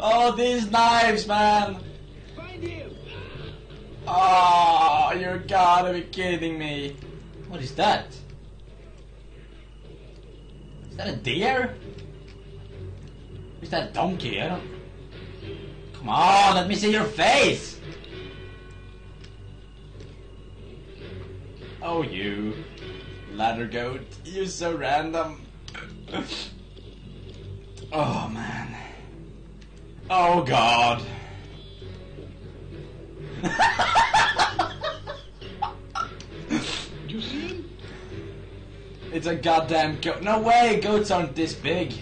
Oh, these knives, man! Find him! Oh, you gotta be kidding me. What is that? Is that a deer? Is that a donkey? I don't... Come on, let me see your face! Oh, you. Ladder goat. You're so random. Oh, man. Oh, God. You see? It's a goddamn goat. No way, goats aren't this big.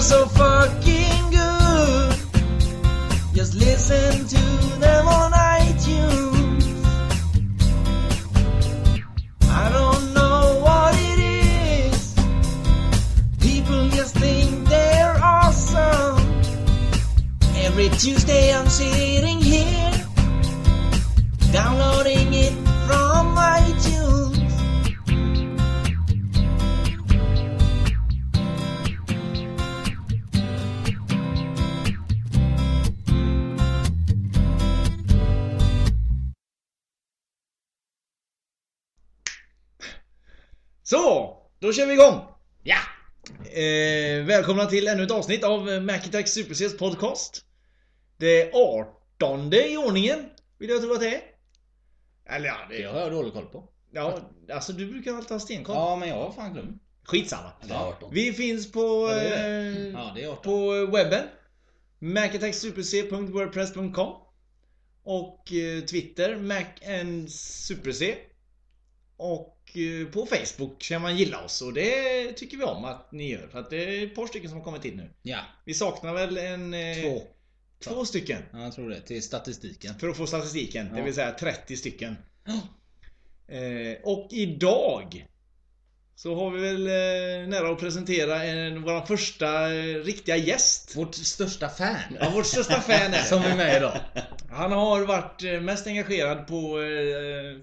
So fucking good. Just listen to Så, då kör vi igång! Ja! Eh, välkomna till ännu ett avsnitt av Macattack Super Cs podcast. Det 18 i ordningen, vill jag tro att det är. Eller ja, det Det har jag dålig koll på. Ja, alltså du brukar alltid ha stenkoll. Ja, men jag har fan glömt. Skitsamma. Det är 18. Vi finns på, Ja, det är det. eh, Ja, det är 18. på webben. macattacksuperc.wordpress.com Och eh, Twitter, macandsuperc. Och eh, på Facebook kan man gilla oss och det tycker vi om att ni gör. För att det är ett par stycken som har kommit in nu. Ja, Vi saknar väl en... eh, två. Två stycken. Ja, jag tror det. Till statistiken. För att få statistiken. Det Ja. vill säga 30 stycken. Eh, och idag så har vi väl eh, nära att presentera en, vår första eh, riktiga gäst. Vårt största fan. Ja, vårt största fan är Som är med idag. Han har varit eh, mest engagerad på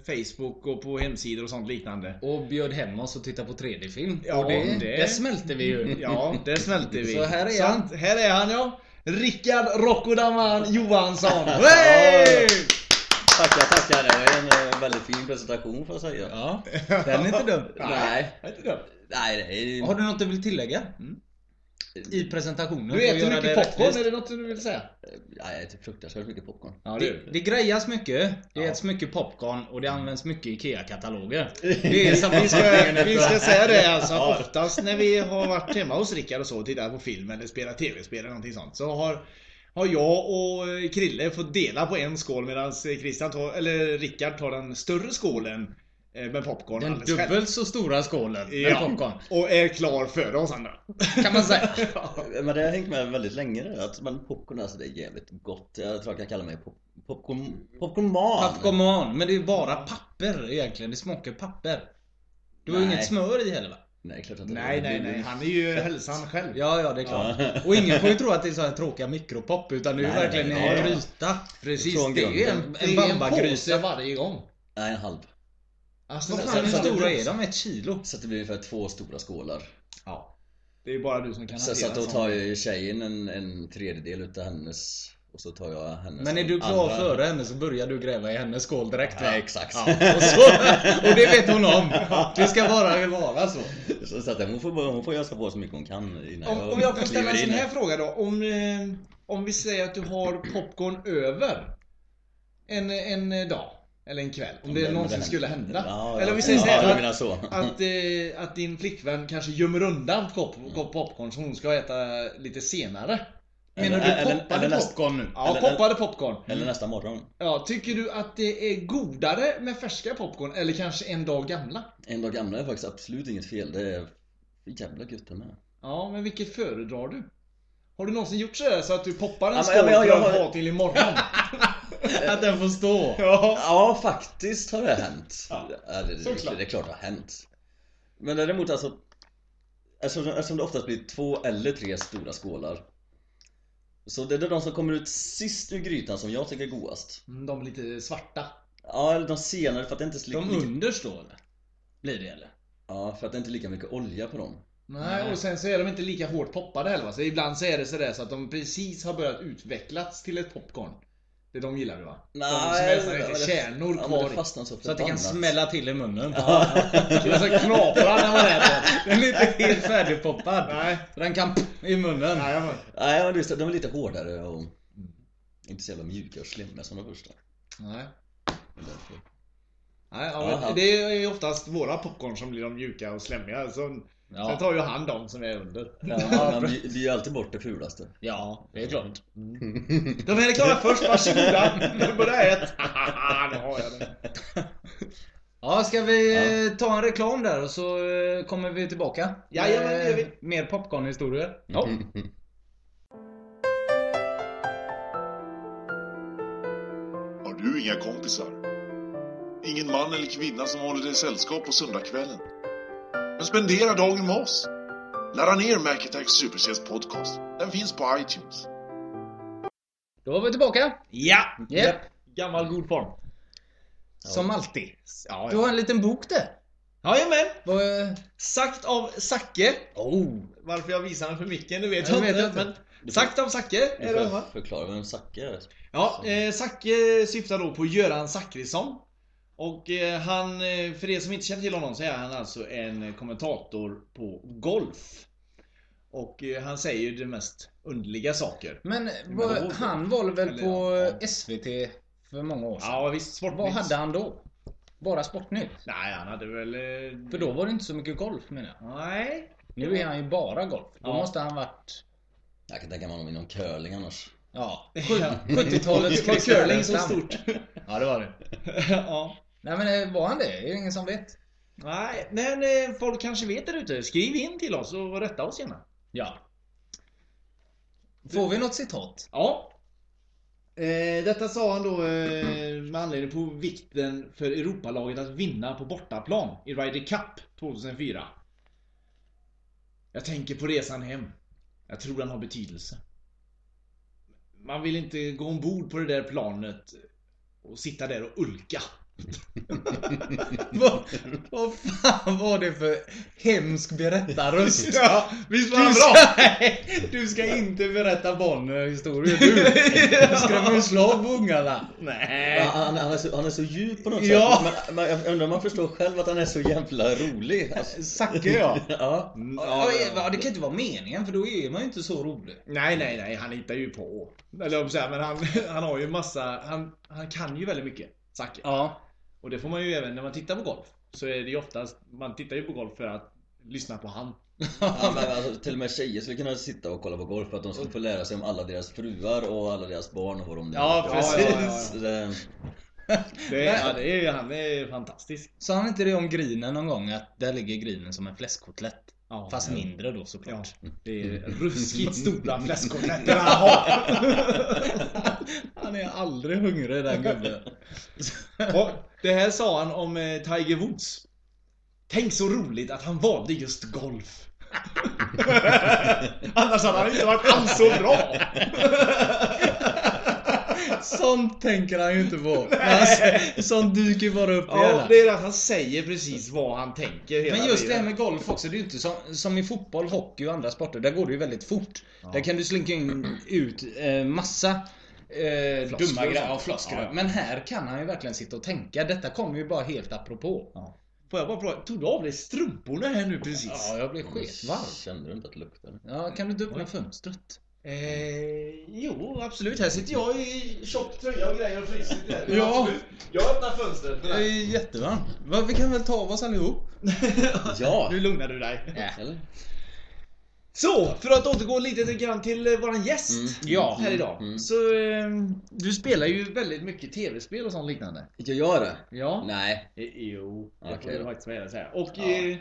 Facebook och på hemsidor och sånt liknande. Och bjöd hem oss och tittade på 3D-film. Ja, och det, det- det smälte vi ju. Ja, där smälte vi. Så här är Sant. han. Här är han ja. Rickard Rockodaman Johansson. Hey! Tackar, tackar. Det var en eh, väldigt fin presentation får jag säga. Ja, den är inte dum. Nej. Är inte. Nej, är... Har du något du vill tillägga? I presentationen? Du äter mycket det popcorn, rättvist? är det något du vill säga? Nej, jag äter fruktansvärt mycket popcorn. Ja, Det, det grejas mycket, det äts mycket popcorn och det används mycket IKEA-kataloger. Det är Vi ska, sammanfattningen. vi ska säga det alltså att oftast när vi har varit hemma hos Rickard och så och tittat på film eller spelat tv-spel eller någonting sånt så har har jag och Krille fått dela på en skål medan Christian tar, eller Rickard tar den större skålen eh, med popcorn Den dubbelt så stora skålen med Ja, popcorn. och är klar före oss andra. Kan man säga. Men det har hängt med väldigt länge det att men popcorn alltså det är jävligt gott. Jag tror jag kan kalla mig pop popcorn popcornman. Popcorn, men det är ju bara papper egentligen. Det smakar papper. Du har Nej. inget smör i heller va? Nej, klart att det Nej, nej, nej. Han är ju hälsan själv. Ja, ja det är klart. Ja. Och ingen får ju tro att det är så här tråkiga mikropop utan det är ju verkligen nej, en nej. gryta. Precis, Från det är ju en, en, En bambagryta. varje gång. Nej, en halv. Alltså, Vad så- fan, hur stora är de? Ett kilo? Så att det blir ungefär två stora skålar. Ja. Det är bara du som kan Så, så att då tar ju tjejen en, en tredjedel utav hennes och så tar jag hennes Men är du klar andra. före henne så börjar du gräva i hennes skål direkt va? Ja, exakt. Ja, och, så, och det vet hon om. Det ska bara vara så. Så, så att hon får, hon får ösa på så mycket hon kan innan Om, om jag får ställa en sån här fråga då. Om, eh, om vi säger att du har popcorn över en, en dag. Eller en kväll. Om det det- någonsin det- skulle hända. Ja, eller om vi ja, säger så ja, här du att, menar så. att, eh, att din flickvän kanske gömmer undan kopp popcorn som hon ska äta lite senare. Menar du Eller- poppade eller popcorn nu? Ja, Eller- poppade popcorn. Eller nästa morgon. Ja, tycker du att det är godare med färska popcorn eller kanske en dag gamla? En dag gamla är faktiskt absolut inget fel. Det är jävla gött det med. Ja, men vilket föredrar du? Har du någonsin gjort sådär så att du poppar en Ja, skål ja, jag- har- ha till imorgon? Att den får stå. Ja. Ja, faktiskt har det hänt. Ja, det, det, såklart. det är klart det har hänt. Men däremot alltså Eftersom, eftersom det oftast blir två eller tre stora skålar Så det är de som kommer ut sist ur grytan som jag tycker är godast Mm, De är lite svarta. Ja, eller de senare för att det inte är så De lika, underst då eller? Blir det eller? Ja, för att det inte är lika mycket olja på dem Nej, och sen så är de inte lika hårt poppade heller va? Så ibland så är det sådär så att de precis har börjat utvecklas till ett popcorn. Det de gillar du va? de som nästan ja, lite det- kärnor ja, kvar det så Så att det kan smälla till i munnen. Det är så knaprar när man äter. Den är inte helt färdigpoppad. Nej. Så den kan i munnen. Nej, men. Nej, men just de är lite hårdare och inte så jävla mjuka och slemmiga som de första Nej. Nej, ja, det är ju oftast våra popcorn som blir de mjuka och slemmiga. Så, Sen Ja. tar ju han de som är under. Ja, man blir blir ju alltid bort det fulaste ja, det är klart. De här är klara först, varsågoda. Nu börjar ett. nu har jag det. Ja, ska vi eh, ta en reklam där och så eh, kommer vi tillbaka? Jajamän, Med det gör vi. Mer popcornhistorier. Ja. Har du inga kompisar? Ingen man eller kvinna som håller dig sällskap på söndagskvällen? Men spendera dagen med oss! Ladda ner Mac Attack Supersets podcast. Den finns på iTunes. Då var vi tillbaka. Ja! Japp. Gammal god form. Som alltid. Ja, Du har en liten bok där. Jajamän! Eh, Sagt av Zacke. Oh. Varför jag visar den för micken, det vet Jag jag, vet inte. Men sagt av Zacke, Du får förklara vem Zacke är Ja, eh, Zacke syftar då på Göran Zachrisson. Och eh, han, eh, för er som inte känner till honom så är han alltså en kommentator på golf. Och eh, han säger ju de mest underliga saker. Men då- han var väl Eller, på ja. SVT för många år sedan? Ja visst, Sportnytt. Vad hade han då? Bara Sportnytt? Nej, han hade väl... Eh... För då var det inte så mycket golf menar jag. Nej. Nu är han ju bara golf. Då Ja. måste han varit... Jag kan tänka mig honom inom curling annars Ja, Ja. 70-talets Var Christer curling så stort? Ja, det var det. ja. Nej men eh, var han det? Är det ingen som vet? Nej, men eh, folk kanske vet där ute. Skriv in till oss och rätta oss gärna. Ja. Får vi något citat? Ja. Eh, detta sa han då eh, med anledning på vikten för Europalaget att vinna på bortaplan i Ryder Cup 2004. Jag tänker på resan hem. Jag tror den har betydelse. Man vill inte gå ombord på det där planet och sitta där och ulka. vad, vad fan var det för hemsk berättarröst? Ja, visst var Du han ska, bra? du ska inte berätta barnhistorier du. Du skrämmer slag på ungarna. Nej. han, han, är så, han är så djup på något Ja. sätt men, men jag undrar om man förstår själv att han är så jävla rolig alltså, Zacke ja. Ja Ja, ja, det kan inte vara meningen för då är man ju inte så rolig. Nej, nej, nej, han hittar ju på. Eller jag säga, men han, han har ju massa, han, han kan ju väldigt mycket. Zacke. Ja. Och det får man ju även när man tittar på golf. Så är det ju oftast, man tittar ju på golf för att lyssna på han. Ja, men alltså, till och med tjejer skulle kunna sitta och kolla på golf för att de skulle få lära sig om alla deras fruar och alla deras barn och vad de Ja, precis. Det, Det, ja, det är ju, han är fantastisk. Sa han inte det om grinen någon gång? Att där ligger grinen som en fläskkotlett? Ja, Fast ja. mindre då såklart. Det är ruskigt stora fläskkotletter han har. Han är aldrig hungrig den gubben. Och det här sa han om eh, Tiger Woods. Tänk så roligt att han valde just golf. Annars hade han inte varit alls så bra. Sånt tänker han ju inte på. Sånt dyker bara upp i Ja, hjärnan. det är att han säger precis vad han tänker hela Men just det tiden. här med golf också, det är ju inte som, som i fotboll, hockey och andra sporter. Där går det ju väldigt fort. Där kan du slinka in ut eh, massa eh, dumma grejer. Ja, floskler. Ja, ja. Men här kan han ju verkligen sitta och tänka. Detta kommer ju bara helt apropå. Får jag bara fråga, tog du av dig strumporna här nu precis? Ja, jag blir sketvarm. Kände du inte att det luktade? Ja, kan du inte öppna fönstret? Eh, jo, absolut. Här sitter jag i tjock tröja och grejer och fryser lite. Ja. Absolut. Jag öppnar fönstret. Jag är jättevarm. Va, Vi kan väl ta av oss allihop? Ja! Nu lugnar du dig. Eller? Så, för att återgå lite grann till eh, våran gäst Mm. Ja. här idag. Mm. Så, eh, du spelar ju väldigt mycket tv-spel och sånt liknande. Jag gör det? Ja. Nej, Eh, Jo, det Okej får faktiskt och säga. Och Ja. eh,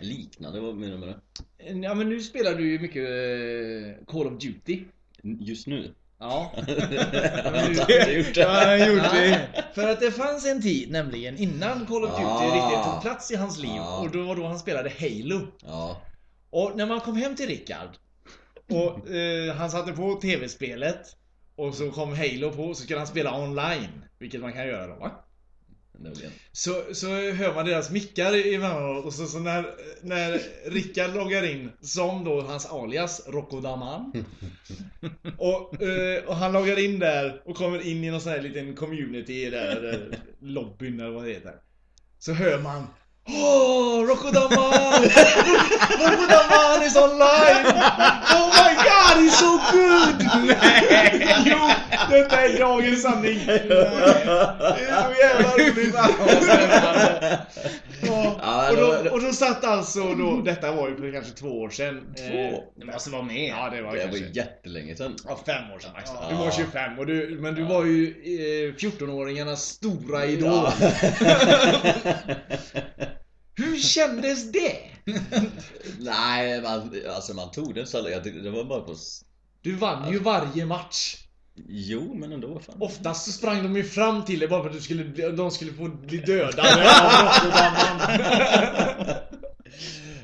liknande, vad menar du med det? ja, men nu spelar du ju mycket eh, Call of Duty. Just nu? Ja. Han har gjort det. Ja, han har gjort det. För att det fanns en tid nämligen innan Call of Duty Ah. riktigt tog plats i hans liv. Ah. Och då var då han spelade Halo. Ja. Och när man kom hem till Rickard och eh, han satte på tv-spelet och så kom Halo på så skulle han spela online. Vilket man kan göra då va? Nämligen. Så, så hör man deras mickar emellanåt och så, så när, när Rickard loggar in som då hans alias Rocco Daman och, eh, och han loggar in där och kommer in i någon sån här liten community där, där lobbyn eller vad det heter Så hör man Åh, Rocco Daman! Rocco Daman is online! Oh my god, he's so good! Nej! Jo, detta är dagens sanning! Det är så jävla roligt! Ja, och, då, och då satt alltså då, detta var ju för kanske två år sedan. Två? Det måste vara med. Ja, det var Det kanske. var jättelänge sedan. Ja, fem år sedan Max. Ja. Du var 25 och du, men du var ju eh, 14-åringarnas stora idol. Ja. Hur kändes det? Nej, man, alltså man tog det så det var bara på... Du vann ju varje match. Jo, men ändå fan. Oftast så sprang de ju fram till dig bara för att du skulle, bli- de skulle få bli dödade.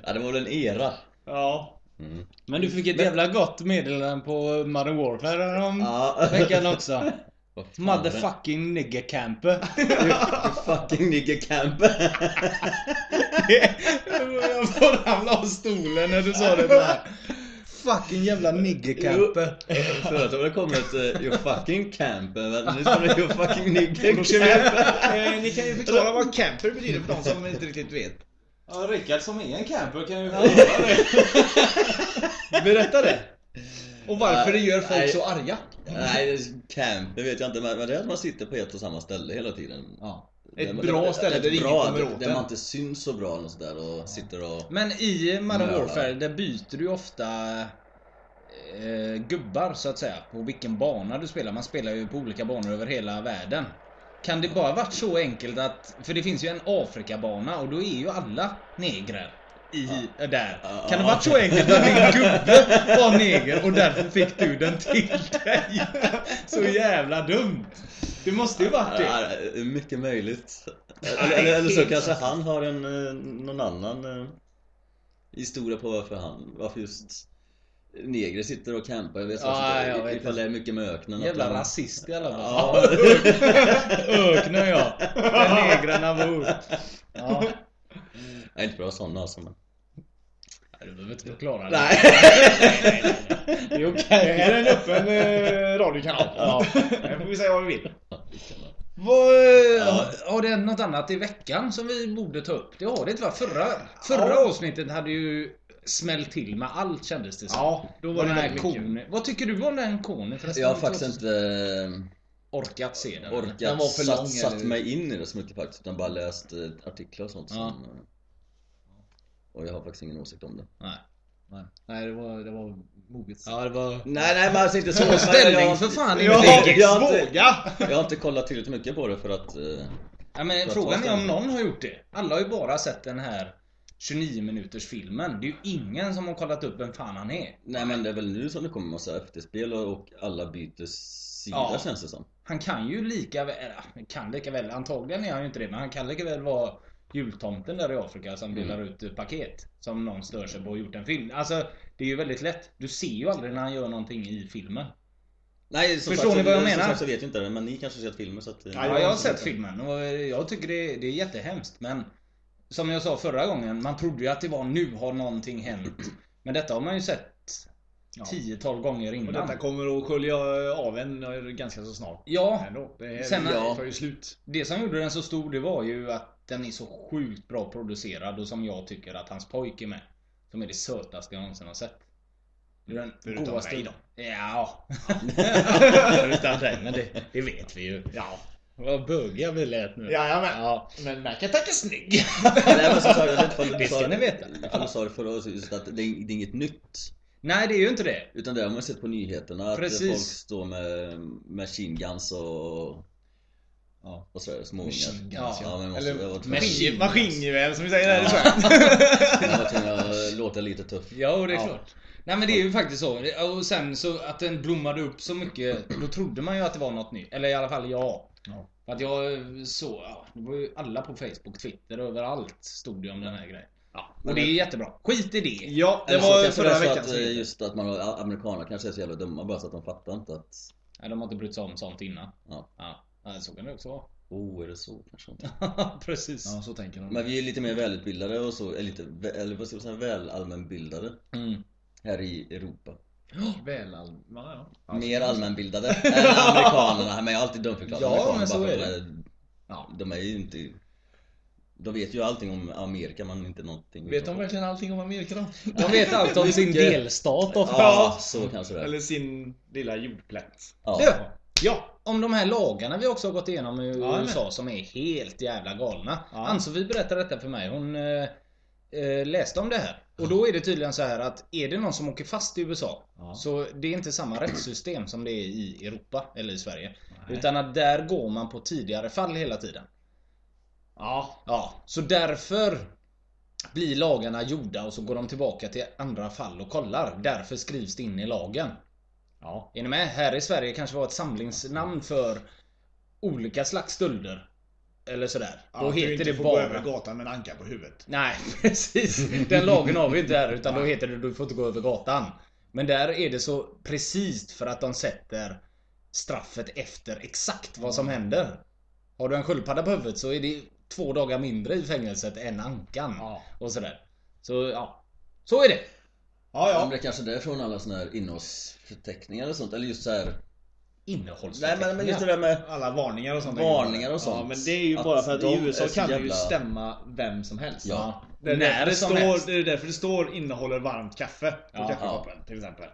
Ja, det var väl en era. Ja. Mm. Men du fick ett jävla gott meddelande på Modern Warfare om Ja. veckan också. Motherfucking nigger camper. Fucking nigger camper. Jag får ramla av stolen när du sa det där. Fucking jävla nigger camper. Förut har det kommit uh, you fucking camper, men nu står det you fucking nigger Då ska vi, camper. eh, ni kan ju förklara vad camper betyder för de som inte riktigt vet. Ja, Rickard som är en camper kan ju Berätta det. Och varför det gör folk Nej. så arga. Nej, det är camper vet jag inte, men men det är att man sitter på ett och samma ställe hela tiden. Ja. Ett det- bra ställe ett där ingen kommer åt Där en. man inte syns så bra och sådär och sitter och... Men i Modern Ja. Warfare, där byter du ju ofta eh, gubbar så att säga. På vilken bana du spelar. Man spelar ju på olika banor över hela världen. Kan det bara varit så enkelt att... För det finns ju en Afrikabana och då är ju alla negrer. I, där. Ja. Kan det varit så enkelt att din gubbe var neger och därför fick du den till dig? Så jävla dumt. Det måste ju varit det. Är mycket möjligt. Eller, eller, eller så kanske han har en, eh, någon annan eh, historia på varför han, varför just negrer sitter och campar. Ja, inte jag vet ifall det är mycket med öknen. Jävla de- rasist i alla fall. Ja. Öknen ja. Där negrarna bor. Ja. Nej, inte bra sådana alltså men... Nej, Du behöver inte förklara det. Nej! Det är Det okej. här är en öppen eh, radiokanal. Ja. Här får vi säga vad vi vill. Vad, har, har det hänt något annat i veckan som vi borde ta upp? Det har det inte va? Förra, förra avsnittet hade ju smällt till med allt kändes det som. Ja, då var det den här konen. Vad tycker du om den konen förresten? Jag har faktiskt inte eh, orkat se den. Den orkat var för lång, satt, satt mig in i det så mycket faktiskt. Utan bara läst eh, artiklar och sånt. Ja. Som, eh, och jag har faktiskt ingen åsikt om det. Nej. Nej, det var, det var moget. Ja, det var... Nej, nej men alltså inte så. Ställning jag för fan, jag, Inge. jag, har inte, jag har inte kollat tillräckligt mycket på det för att... Eh, Ja, men För frågan är om någon har gjort det. Alla har ju bara sett den här 29 minuters filmen. Det är ju ingen som har kollat upp vem fan han är. nej men det är väl nu som det kommer massa efterspel och, och alla byter sida Ja. känns det som. Han kan ju lika väl, kan lika väl, antagligen är han ju inte det, men han kan lika väl vara jultomten där i Afrika som Mm. delar ut eh, paket. Som någon stör sig på och gjort en film. Alltså, det är ju väldigt lätt. Du ser ju aldrig när han gör någonting i filmen. Nej, som Förstår sagt, ni vad jag menar? Som sagt så vet jag inte det, men ni kanske har sett filmen så att... eh, Ja, Ja, jag har sett filmen och jag tycker det, det är jättehemskt men Som jag sa förra gången, man trodde ju att det var nu har någonting hänt Men detta har man ju sett Ja. 10-12 gånger Och innan detta kommer att skölja av en eh, ganska så snart. Ja, Ändå. Det här Sen- Sen, tar ju slut. det som gjorde den så stor det var ju att den är så sjukt bra producerad och som jag tycker att hans pojk är med Som är det sötaste jag någonsin har sett Det är den Förutom godaste- mig då. Ja Förutom dig, men det, det vet vi ju Ja. Vad bögiga vi lät nu Jajamän. Ja. Men Macattack är snygg. Nej men som sagt, jag vet inte ifall Det ska ni veta. ifall du sa det förra året, just att det är, det är inget nytt. Nej det är ju inte det Utan det har man sett på nyheterna, att Precis. folk står med machine guns och Och sådär, småungar. Machine guns, ja. ja. ja men måste, Eller Maskin, maskingevär som vi säger här i. Sverige. jag var tvungen att låta lite tuff. Ja, det är Ja. klart. Nej men det är ju faktiskt så. Och sen så att den blommade upp så mycket, då trodde man ju att det var något nytt. Eller i alla fall jag. Ja. För att jag så, ja, det var ju alla på Facebook, Twitter, överallt stod det om den här grejen. Ja, och det är jättebra. Skit i det. Ja, det Eller så var kanske det förra så veckan att, eh, just att man, amerikaner kanske är så jävla dumma bara så att de fattar inte att... Nej, de har inte brytt sig om sånt innan. Ja. Ja, ja så kan det också vara. Oh, är det så kanske inte? Precis. Ja, så tänker de. Men vi är lite mer välutbildade och så, eller lite, eller vad ska jag säga, väl allmänbildade Mm. här i Europa. Väl all... ja, ja. Mer allmänbildade än amerikanerna, men jag har alltid dumförklarat Ja, men så är det. de är, Ja. de är ju inte... De vet ju allting om Amerika men inte någonting Vet de verkligen allting om Amerika då? De vet allt om sin delstat ofta. Ja, så kanske det är. Eller sin lilla jordplätt. Ja. Ja. Om de här lagarna vi också har gått igenom i men. USA som är helt jävla galna. Ja. Ann-Sofie berättade detta för mig. Hon eh, eh, läste om det här. Och då är det tydligen så här att är det någon som åker fast i USA Ja. så det är inte samma rättssystem som det är i Europa eller i Sverige. Nej. Utan att där går man på tidigare fall hela tiden. Ja. Ja, så därför blir lagarna gjorda och så går de tillbaka till andra fall och kollar. Därför skrivs det in i lagen. Ja. Är ni med? Här i Sverige kanske var ett samlingsnamn för olika slags stölder. Eller sådär. ja Då du heter inte det får gå över bara... gatan med en anka på huvudet. Nej, precis. Den lagen har vi inte här. Utan då heter det du får inte gå över gatan. Men där är det så precis för att de sätter straffet efter exakt vad som händer. Har du en sköldpadda på huvudet så är det två dagar mindre i fängelset än ankan. Ja. Och sådär. Så ja. Så är det. Ja, Ja. ja. Men det är kanske därifrån alla såna här innehållsförteckningar och sånt, eller just så här. Nej Innehållsförteckningar. men, men just det där med Alla varningar och sånt. Varningar och Ja, sånt. men det är ju Att bara för att de i USA kan du ju jävla- stämma vem som helst. Ja. Det är, När det, som helst. står, det är därför det står innehåller varmt kaffe på Ja. kaffekoppen till exempel.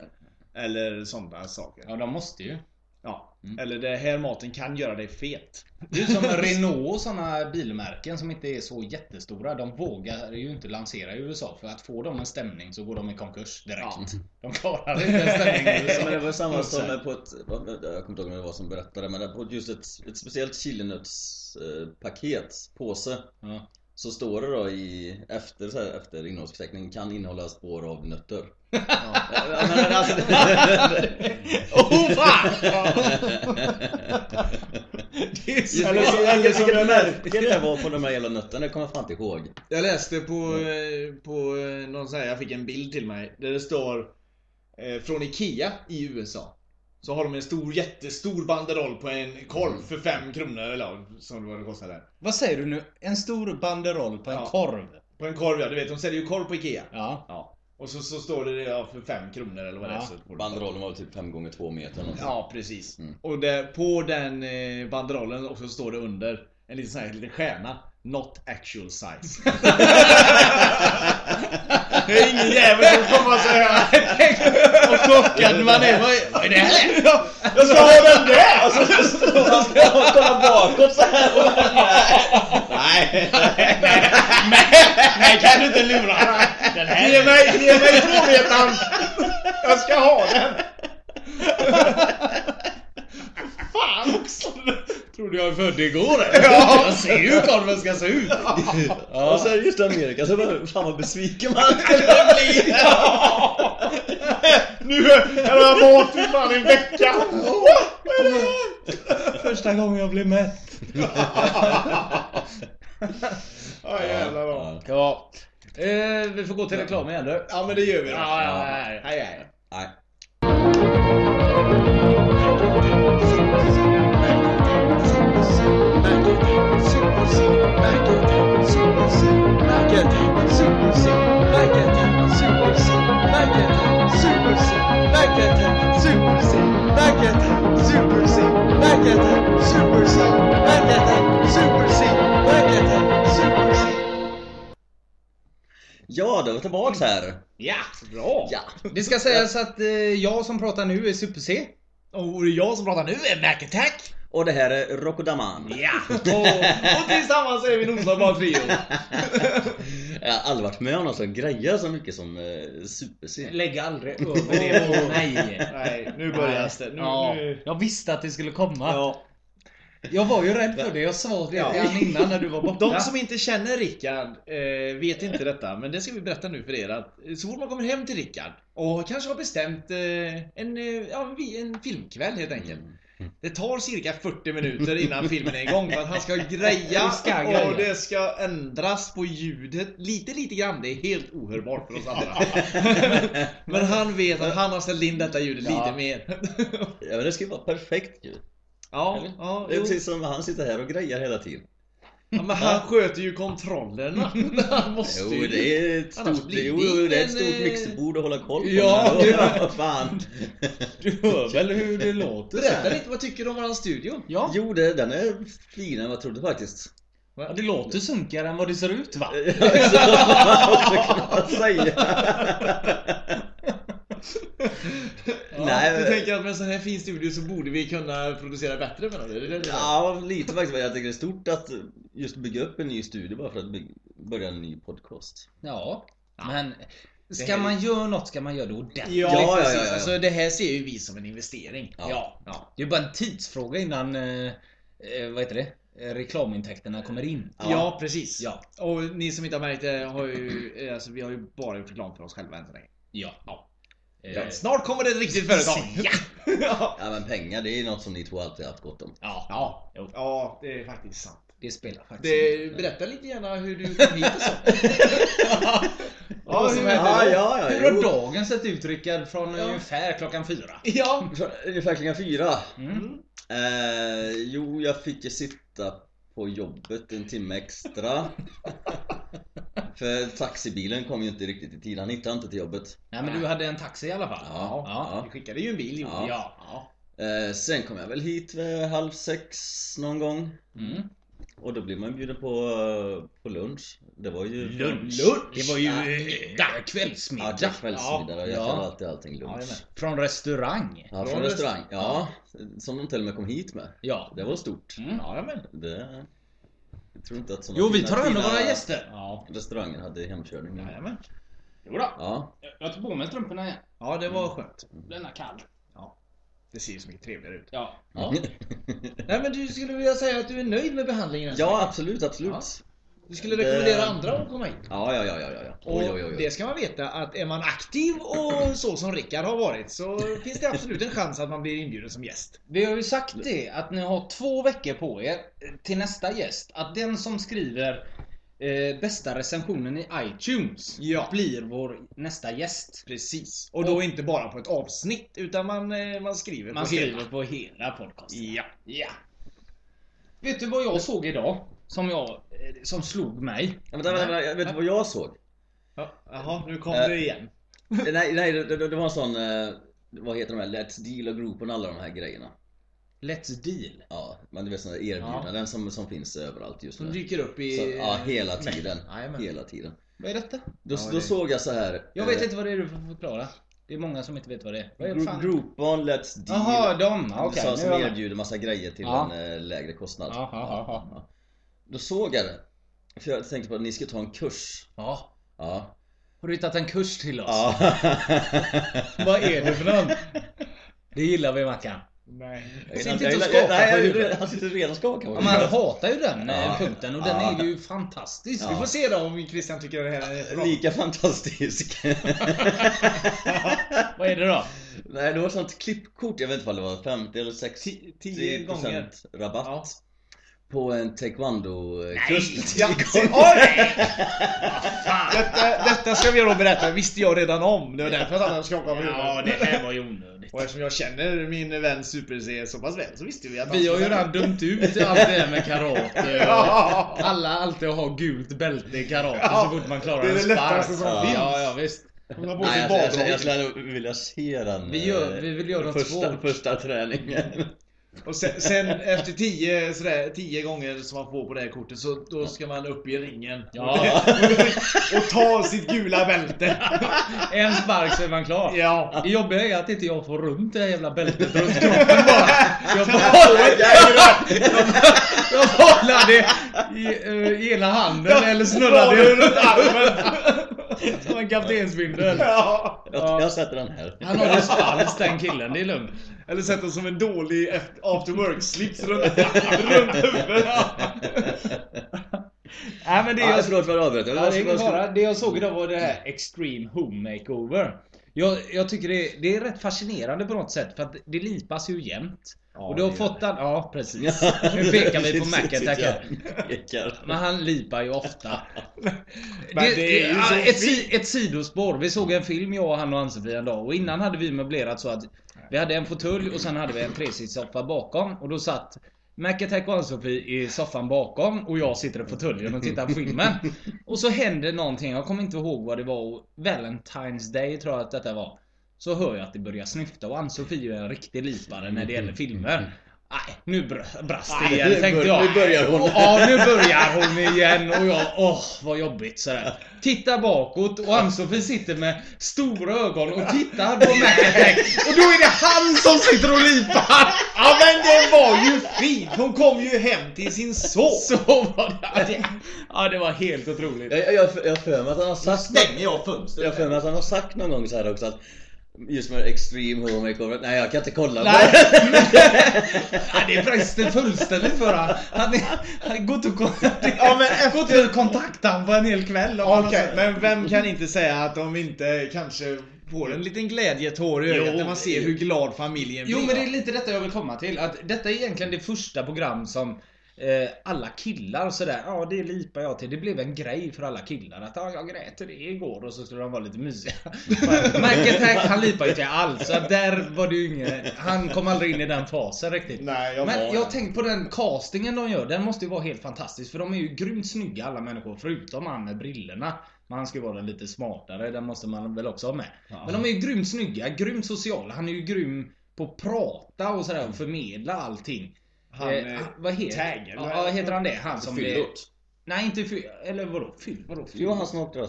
Eller sådana saker. Ja, de måste ju. Ja. Mm. Eller det här maten kan göra dig fet. Det är som Renault och sådana bilmärken som inte är så jättestora. De vågar ju inte lansera i USA för att få dem en stämning så går de i konkurs direkt. Ja. De klarar inte en stämning i USA. Men det var samma som på ett, jag kommer inte ihåg vem det var som berättade men på just ett, ett speciellt chilinötspaket, påse Ja. Så står det då i, efter, så här, efter innehållsförteckningen kan innehålla spår av nötter Ja. Men alltså, Oh fan! Det är så- eller så- eller vilket märke det var på de här jävla nötterna, det kommer jag fan inte ihåg Jag läste på, eh, på eh, någon sån här, jag fick en bild till mig där det står eh, från IKEA i USA. Så har de en stor, jättestor banderoll på en korv för 5 kronor eller som det var det kostade. Vad säger du nu? En stor banderoll på en Ja. korv? På en korv ja, du vet de säljer ju korv på IKEA. Ja. Ja. Och så, så står det ja, för 5 kronor eller vad det är. Ja. Så får du- Banderollen var typ 5 gånger 2 meter något. Ja, precis. Mm. Och där, på den eh, banderollen också står det under en liten sån här liten stjärna. Not actual size. det är ingen jävel som kommer att säga Och chockad man är. Vad är, det här? Ja, Jag ska ha den där! Alltså, Man ska kolla bakåt så här. nej, Nej, kan du inte lura Den här ge mig, ge mig tvåmetern! Jag ska ha den! Fan också! trodde jag är född igår eller? Jag ser ju hur korven ska se ut. Och så är det just Amerika, så bara, fan vad besviken man skulle bli. Nu är jag mat i fan en vecka! Första gången jag blev mätt. Ja jävlar vad. Ja. Eh, vi får gå till reklam igen du. Ja men det gör vi då. Ja, ja, ja, ja. Hej, hej. Nej. Ja, då är vi tillbaks här. Ja. Bra! Ja. Det ska sägas att eh, jag som pratar nu är Super-C. Och jag som pratar nu är Mac Attack. Och det här är Rockodaman. Ja! Och, och tillsammans är vi en oslagbar trio. Jag har aldrig varit med om någon som grejer så mycket som eh, Super-C. Lägg aldrig över det på mig. Nej, nu börjar det. Nu, Ja, nu. jag visste att det skulle komma. Ja. Jag var ju rädd för det. Jag sa det han innan när du var borta. De som inte känner Rickard eh, vet inte detta, men det ska vi berätta nu för er att så fort man kommer hem till Rickard och kanske har bestämt eh, en, eh, ja, en filmkväll helt enkelt. Det tar cirka 40 minuter innan filmen är igång för att han ska greja Det ska greja. och det ska ändras på ljudet lite lite grann. Det är helt ohörbart för oss andra. Men han vet att han har ställt in detta ljudet Ja. lite mer. Ja men det ska ju vara perfekt ju. Ja, Eller? ja, Det är jo. precis som han sitter här och grejar hela tiden. Ja, men han sköter ju kontrollerna. Han måste Jo, ju. det är ett stort, jo, det det är ett stort eh, mixerbord att hålla koll på. Ja, det- då, Vad fan. Du hör väl hur det låter? Berätta lite, vad tycker du om våran studio? Ja. Jo, det, den är finare än vad jag trodde faktiskt. ja, det låter sunkigare än vad det ser ut va? Så man också kunna säga. Nej, du men- tänker att med en sån här fin studio så borde vi kunna producera bättre menar du? Är det det? Ja, lite faktiskt. Jag tycker det är stort att just bygga upp en ny studio bara för att börja en ny podcast. Ja. Men ska här- man göra något ska man göra det ordentligt. Ja, Ja, ja, precis. ja, ja. Alltså, det här ser ju vi som en investering. Ja. Ja. Ja. Det är bara en tidsfråga innan, eh, eh, vad heter det? Reklamintäkterna kommer in. Ja, precis. Ja. Och ni som inte har märkt det har ju, eh, alltså, vi har ju bara gjort reklam för oss själva än så länge. Ja. Ja. Eh, Snart kommer det ett riktigt företag. Ja. ja. Ja, men pengar det är något som ni två alltid har haft gott om. Ja. Ja. Jo, ja, det är faktiskt sant. det spelar faktiskt Det, berätta lite gärna hur du kom hit och så. Ja, som hur, Ja, ja, ja. hur har jo. dagen sett ut Rickard från Ja. ungefär klockan fyra? Ja. Ungefär klockan fyra. Mm. Eh, jo, jag fick ju sitta på jobbet en timme extra. För taxibilen kom ju inte riktigt i tid. Han hittade inte till jobbet. Nej men du hade en taxi i alla fall? Ja, ja. Vi skickade ju en bil gjorde Ja. Ja. Eh, sen kom jag väl hit vid halv sex någon gång. Mm. Och då blir man bjuden på, eh, på lunch. Det var ju... Lunch? Lunch? Det var ju Ja. middag, Ja, kvällsmiddag. till kvällsmiddag. Jag Ja. kallar alltid allting Ja, lunch. jajamän. Från restaurang. Ja, från Från restaurang. Ja, som de till och med kom hit med. Ja. Det var stort. Mm. Ja, men. Det... Jag tror inte att såna Jo, vi tar hand om våra gäster. Ja. Restauranger hade hemkörning. Jajamän. Jodå. Ja. Jag tar på mig strumporna igen. Ja, det var skönt. Den är kall. Det ser ju så mycket trevligare ut. Ja. Ja. Nej men du skulle vilja säga att du är nöjd med behandlingen ja, absolut, absolut. Du skulle Det- rekommendera andra att komma hit? ja, ja, ja, ja. ja. Och Oj, oj, oj, det ska man veta att är man aktiv och så som Rickard har varit så finns det absolut en chans att man blir inbjuden som gäst. Vi har ju sagt det att ni har två veckor på er till nästa gäst. Att den som skriver eh, bästa recensionen i iTunes Ja. blir vår nästa gäst. Precis. Och då inte bara på ett avsnitt utan man, eh, man skriver Man på skriver hela. på hela podcasten. Ja. Ja. Vet du vad jag såg idag? Som jag, eh, som slog mig. Ja, vänta, vänta, vänta, vet du vad jag såg? Ja, Jaha, nu kom Eh. det igen. nej, nej, det, det, det var en sån... Eh, vad heter de här? Let's Deal och Group och alla de här grejerna. Let's deal. Ja, men du vet såna erbjudanden som, som finns överallt just Som nu. dyker upp i... Så, ja, hela tiden. Hela tiden. Vad är detta? Då, Ja, då det- såg jag så här. Jag eh, vet inte vad det är du får förklara. Det är många som inte vet vad det är. Vad är det? Groupon, Let's Deal. Jaha, de. Okej, så, som erbjuder massa grejer till Ja. en eh, lägre kostnad. Ja, ja, ja, ja. Då såg jag det. För jag tänkte på att ni ska ta en kurs. Ja. Ja. Har du hittat en kurs till oss? Ja. Vad är det för någon? Det gillar vi Mackan. Nej. Sitt inte och skaka Nej, jag- han sitter redan och skakar på Ja, man huvudet. hatar ju den eh, Ja. punkten och den Ja. är ju fantastisk. Vi får se då om Christian tycker det här är bra. Lika fantastisk. Vad är det då? Nej, det var ett sånt klippkort. Jag vet inte vad det var. 50 eller 60 Ti- tio gånger. rabatt. Ja. På en taekwondo-kurs. Ja, oj! Detta, detta ska vi då berätta, visste jag redan om. Det var därför att han skakade på Ja, huvudet. det här var ju onödigt. Och eftersom jag känner min vän Super-C så pass väl så visste vi att Vi har ju redan dömt ut allt det här med karate. Ja. och Alla alltid har gult bälte i karate Ja, så fort man klarar det är en det spark. lättaste som ja, finns. ja, ja, visst. Han har på Nej, sig jag, jag, jag, badrock. jag skulle vilja se den. Vi gör- eh, vi vill göra första, två. första träningen. Och sen, sen efter tio, sådär, tio gånger som man får på det här kortet så då ska man upp i ringen. Ja. och ta sitt gula bälte. En spark så är man klar. Ja. Det jobbiga är att inte jag får runt det här jävla bältet runt kroppen bara. Jag hålla, jag hålla det i, eh, i ena handen eller snurra Dra det det runt armen. Som en kaptensbindel. Ja. Jag, jag sätter den här. Han har ju svans den killen, det är lugnt. Eller sätta den som en dålig after work-slips runt, runt huvudet. Nej men det Ja, jag, förlåt för att jag avbröt. ja, det är. Det jag såg idag var det här Extreme Home Makeover. Jag, jag tycker det, det är rätt fascinerande på något sätt för att det lipas ju jämt. Och du har det fått den... Ja precis. Nu pekar vi på Mac Attack här. Men han lipar ju ofta. Men det är ju så ett, fint. ett sidospår. Vi såg en film jag, han och Ann-Sofie en dag och innan hade vi möblerat så att vi hade en fåtölj och sen hade vi en tresitssoffa bakom och då satt Macattack och Ann-Sofie i soffan bakom och jag sitter i fåtöljen och tittar på filmen. Och så händer någonting, jag kommer inte ihåg vad det var. Valentine's Day tror jag att detta var. Så hör jag att det börjar snyfta och Ann-Sofie är en riktig lipare när det gäller filmer. Nej, nu br- brast det igen tänkte jag. nu börjar hon. Ja, nu börjar hon igen och jag, åh vad jobbigt sådär. Tittar bakåt och Ann-Sofie sitter med stora ögon och tittar på Macattack och då är det han som sitter och lipar! Ja men det var ju fint! Hon kom ju hem till sin son. Så var det. Ja, det var helt otroligt. Jag, jag, jag, jag har för mig att han har sagt Stänger jag fönstret. Jag har för mig att han har sagt någon gång så här också att Just med extreme home makeover, nej jag kan inte kolla på Nej, det. ja, det är förresten fullständigt för han. Han, är, han går inte att Ja, men gått och kontakta han på en hel kväll. Okej, sagt- men vem kan inte säga att de inte kanske får en liten glädjetår i ögat Jo, när man ser hur glad familjen blir? Jo men det är lite detta jag vill komma till. Att detta är egentligen det första program som eh, alla killar och sådär, ja det lipar jag till. Det blev en grej för alla killar. Att ja, jag grät till det igår och så skulle de vara lite mysiga. Macattack han lipar ju till allt. Så där var det ju ingen, han kom aldrig in i den fasen riktigt. Nej, jag Men jag har tänkt på den castingen de gör, den måste ju vara helt fantastisk. För de är ju grymt snygga alla människor, förutom han med brillorna. Men han ska ju vara den lite smartare, den måste man väl också ha med. Men de är ju grymt snygga, grymt sociala. Han är ju grym på att prata och sådär och förmedla allting. Han, eh, eh, vad heter, Tag, eller ja, heter han det? Han som blev... Nej inte fy... Eller vadå? Fyll? Vadå? Fyll? Jo han som åkte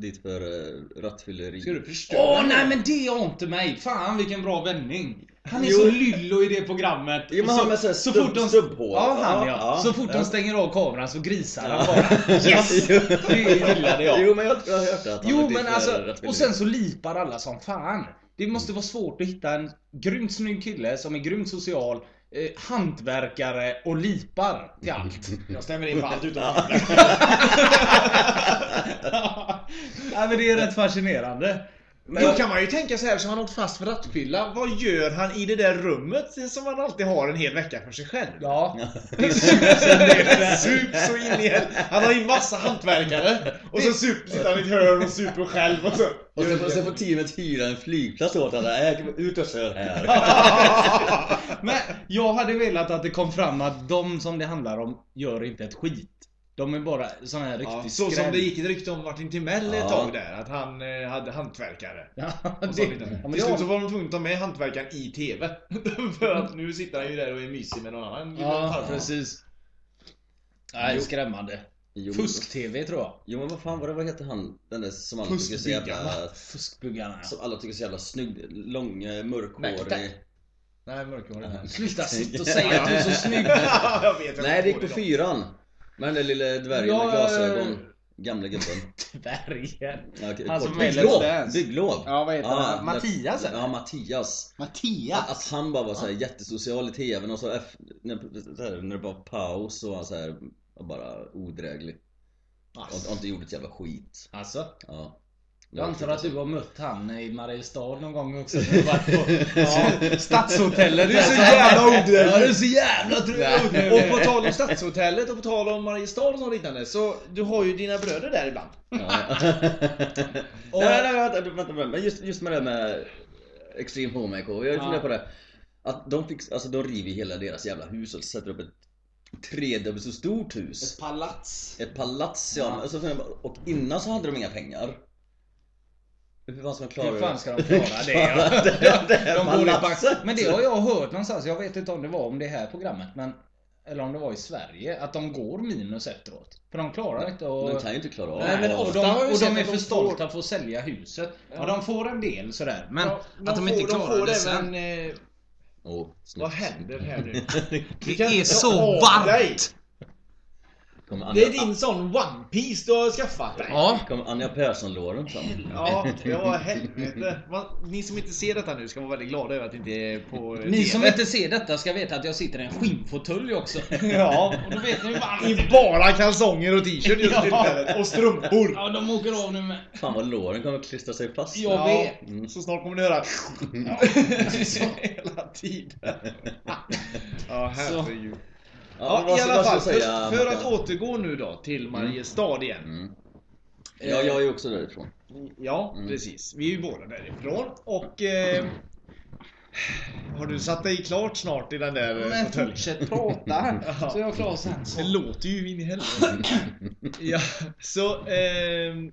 dit för uh, rattfylleri. Ska du förstöra Åh nej men det är inte mig! Fan vilken bra vändning! Han är Jo. så lyllo i det programmet. Jo, men han så, med så så stubb- fort de... stubbhår. Ja han ja. Ja, Så fort ja. de stänger av kameran så grisar han bara. Yes! Det gillade jag. Jo men jag, jag har hört det att han Jo men alltså, och sen så lipar alla som fan. Det måste vara svårt att hitta en grymt snygg kille som är grymt social, eh, hantverkare och lipar till allt. Jag stämmer in på allt utom Nej men det är rätt fascinerande. Men då kan man ju tänka så här som han åkt fast för rattfylla. Vad gör han i det där rummet som han alltid har en hel vecka för sig själv? Ja. Sup så in i en. Han har ju massa hantverkare. Och så super, sitter han i ett hörn och super själv och så. Och sen, och sen får teamet hyra en flygplats åt honom. Nej, ut och kör här. Men jag hade velat att det kom fram att de som det handlar om gör inte ett skit. De är bara sån här Ja, riktig så som skräll. det gick ett rykte om Martin Timell ett Ja. tag där. Att han eh, hade hantverkare. Ja, Och det, så ja, Till slut så var de tvungna att ta med hantverkaren i TV. för att nu sitter han ju där och är mysig med någon annan ja, precis. Nej, skrämmande. Fusk-TV tror jag. Jo men vad fan var det, vad heter han? Den där som alla tycker så jävla... Fuskbuggarna ja. Som alla tycker så jävla snygg. Lång, eh, mörkhårig. Nej, mörkhårig. Sluta sitta och säga att du är så snygg. jag vet jag Nej det gick på fyran. Med den lille dvärgen med glasögon. Gamla gubben. Dvärgen. Okej, Han som Bygglov! Bygglov! Ja, vad heter Ja, han? Mattias eller? Ja, Mattias. Mattias? Att, att han bara var så här jättesocial i TVn och så efter, när, här, när det var paus så var han så här var bara odräglig. Och, och inte gjorde ett jävla skit. Alltså, Ja. Jag antar att du har mött han i Mariestad någon gång också. ja, Stadshotellet. Du är så jävla odräglig. Ja, du är så jävla odräglig. Och på tal om Stadshotellet och på tal om Mariestad och sånt liknande. Så du har ju dina bröder där ibland. Ja. nej, nej, vänta, vänta, vänta. Men just, just med det med Extreme Home Makeover. Jag Ja. funderar på det. Att de fick, alltså de river hela deras jävla hus och sätter upp ett tredubbelt så stort hus. palats. Ett palats ja. Alltså, bara, och innan så hade de inga pengar. Hur fan ska de klara Hur fan ska de klara det? Ja. det, det De bor i palatset? bank. Men det har jag hört någonstans, jag vet inte om det var om det här programmet men Eller om det var i Sverige, att de går minus efteråt. För de klarar inte att... De kan ju inte klara av Nej, men det. och de, och de är för de stolta för att sälja huset. Ja, de får en del sådär. Men Ja, att de, inte får, klarar de får det det, sen. men... Eh, snyggt. vad händer här nu? Det är så varmt! Kommer Anja, Det är din sån One Piece du har skaffat dig. Ja. kommer Anja Persson-låren fram. Ja, ja helvete. Ni som inte ser detta nu ska vara väldigt glada över att det inte är på Ni TV. som inte ser detta ska veta att jag sitter i en skinnfåtölj också. Ja, Och då vet ni vad i bara kalsonger och t-shirt just Ja. tillfället. Och strumpor. Ja, de åker av nu med. Fan vad låren kommer klistra sig fast. Jag Ja, vet. Så snart kommer ni höra hela tiden. Ja, herregud. Ja, vad i alla fall. säga, För, för att återgå nu då till Mariestad igen. Mm. Ja, jag är också därifrån. Ja, Mm. precis. Vi är ju båda därifrån. Och... Eh, har du satt dig klart snart i den där eh, Men fortsätt prata. Så är jag klar sen. Det Så. låter ju in i helvete. ja, så... ehm,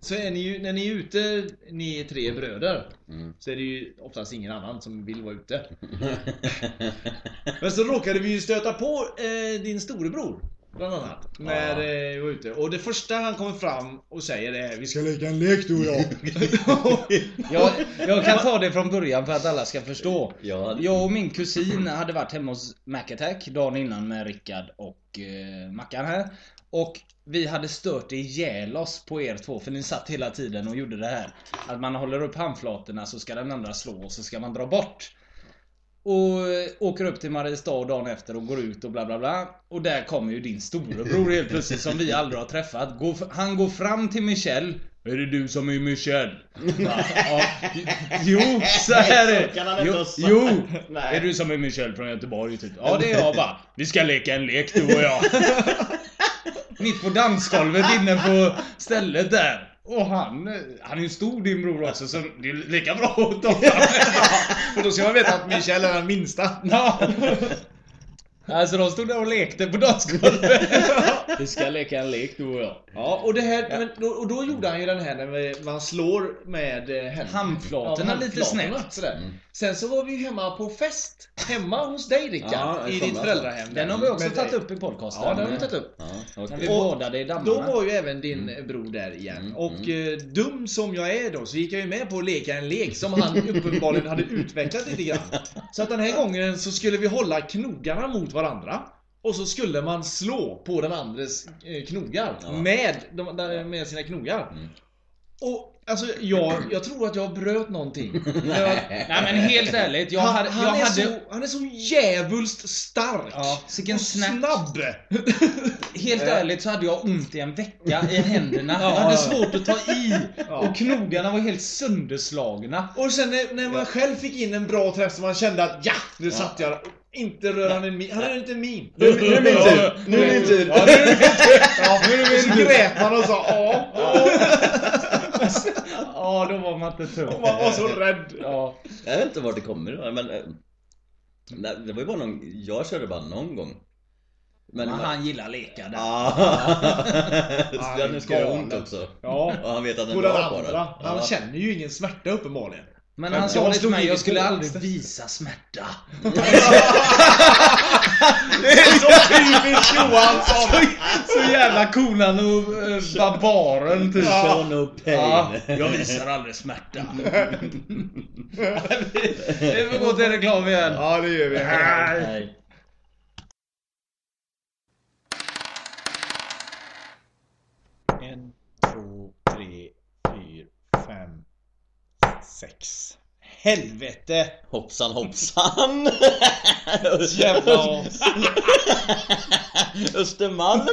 så är ni ju, när ni är ute, ni är tre bröder. Mm. Så är det ju oftast ingen annan som vill vara ute. Men så råkade vi ju stöta på eh, din storebror. Bland annat. När Ja. eh, vi var ute. Och det första han kommer fram och säger är Vi ska leka en lek du och jag. Jag, jag kan ta det från början för att alla ska förstå. Ja, Jag och min kusin hade varit hemma hos Mac Attack dagen innan med Rickard och eh, Mackan här. Och vi hade stört ihjäl oss på er två för ni satt hela tiden och gjorde det här. Att man håller upp handflatorna så ska den andra slå och så ska man dra bort. Och eh, åker upp till Mariestad dagen efter och går ut och bla bla bla. Och där kommer ju din storebror helt plötsligt som vi aldrig har träffat. Han går fram till Michelle. Är det du som är Michelle? Va? Ja, jo, så här är det. Jo, jo. Är du som är Michelle från Göteborg? Typ? Ja det är jag bara. Vi ska leka en lek du och jag. Mitt på dansgolvet inne på stället där. Och han, han är ju stor din bror också så det är lika bra att ta För då ska man veta att Michel är den minsta. Ja. Alltså de stod där och lekte på dansgolvet. Vi ska leka en lek du och jag. Ja, och det här, men, då, och då gjorde han ju den här när man slår med eh, händerna. Handflatorna lite handflatorna, snett. Sådär. Mm. Sen så var vi ju hemma på fest. Hemma hos dig Rickard. Ja, I ditt föräldrahem. Den har vi också tagit upp i podcasten. Ja, den har vi tagit upp. Ja, okej. vi badade i Då dammarna. var ju även din bror där igen. Mm, Och eh, dum som jag är då så gick jag ju med på att leka en lek som han uppenbarligen hade utvecklat lite grann. Så att den här gången så skulle vi hålla knogarna mot varandra. Och så skulle man slå på den andres eh, knogar. Ja. Med, de, med sina knogar. Mm. Och alltså jag, jag tror att jag bröt någonting. Att Nej men helt ärligt, jag han, hade... han, Jag är hade så, han är så jävulst stark. ja, sicken snabb. Helt ärligt så hade jag ont i en vecka i händerna. Ja, jag hade ja. svårt att ta i. Ja. Och knogarna var helt sönderslagna. Och sen när, när man själv fick in en bra träff så man kände att ja, nu satt jag där. Inte rör han en min. Han är inte min. Nu, nu är min tur! Nu är min tur! Ja, nu är det min tur. Ja, nu är det min tur. Så grät man och sa ja. Ja. Ja, då var man inte tuff. Och man var så rädd. Ja. Jag vet inte vart det kommer ifrån, men... eh, nej, Det var ju bara någon... Jag körde bara någon gång. Men han gillar leka där. Ah. Att nu ska göra ont också. Ja. Och han vet att den På drar på den. Han Ja. känner ju ingen smärta uppenbarligen. Men han sa jag det till mig, jag skulle aldrig visa smärta. Det är så typiskt Johansson! Så jävla konan och äh, barbaren typ. Show no pain. Ja, jag visar aldrig smärta. Vi får gå till reklam igen. Ja, det gör vi. Nej. En, två, tre, fyra, fem, sex. Helvete! Hoppsan hoppsan! Jävla as. Östermalm!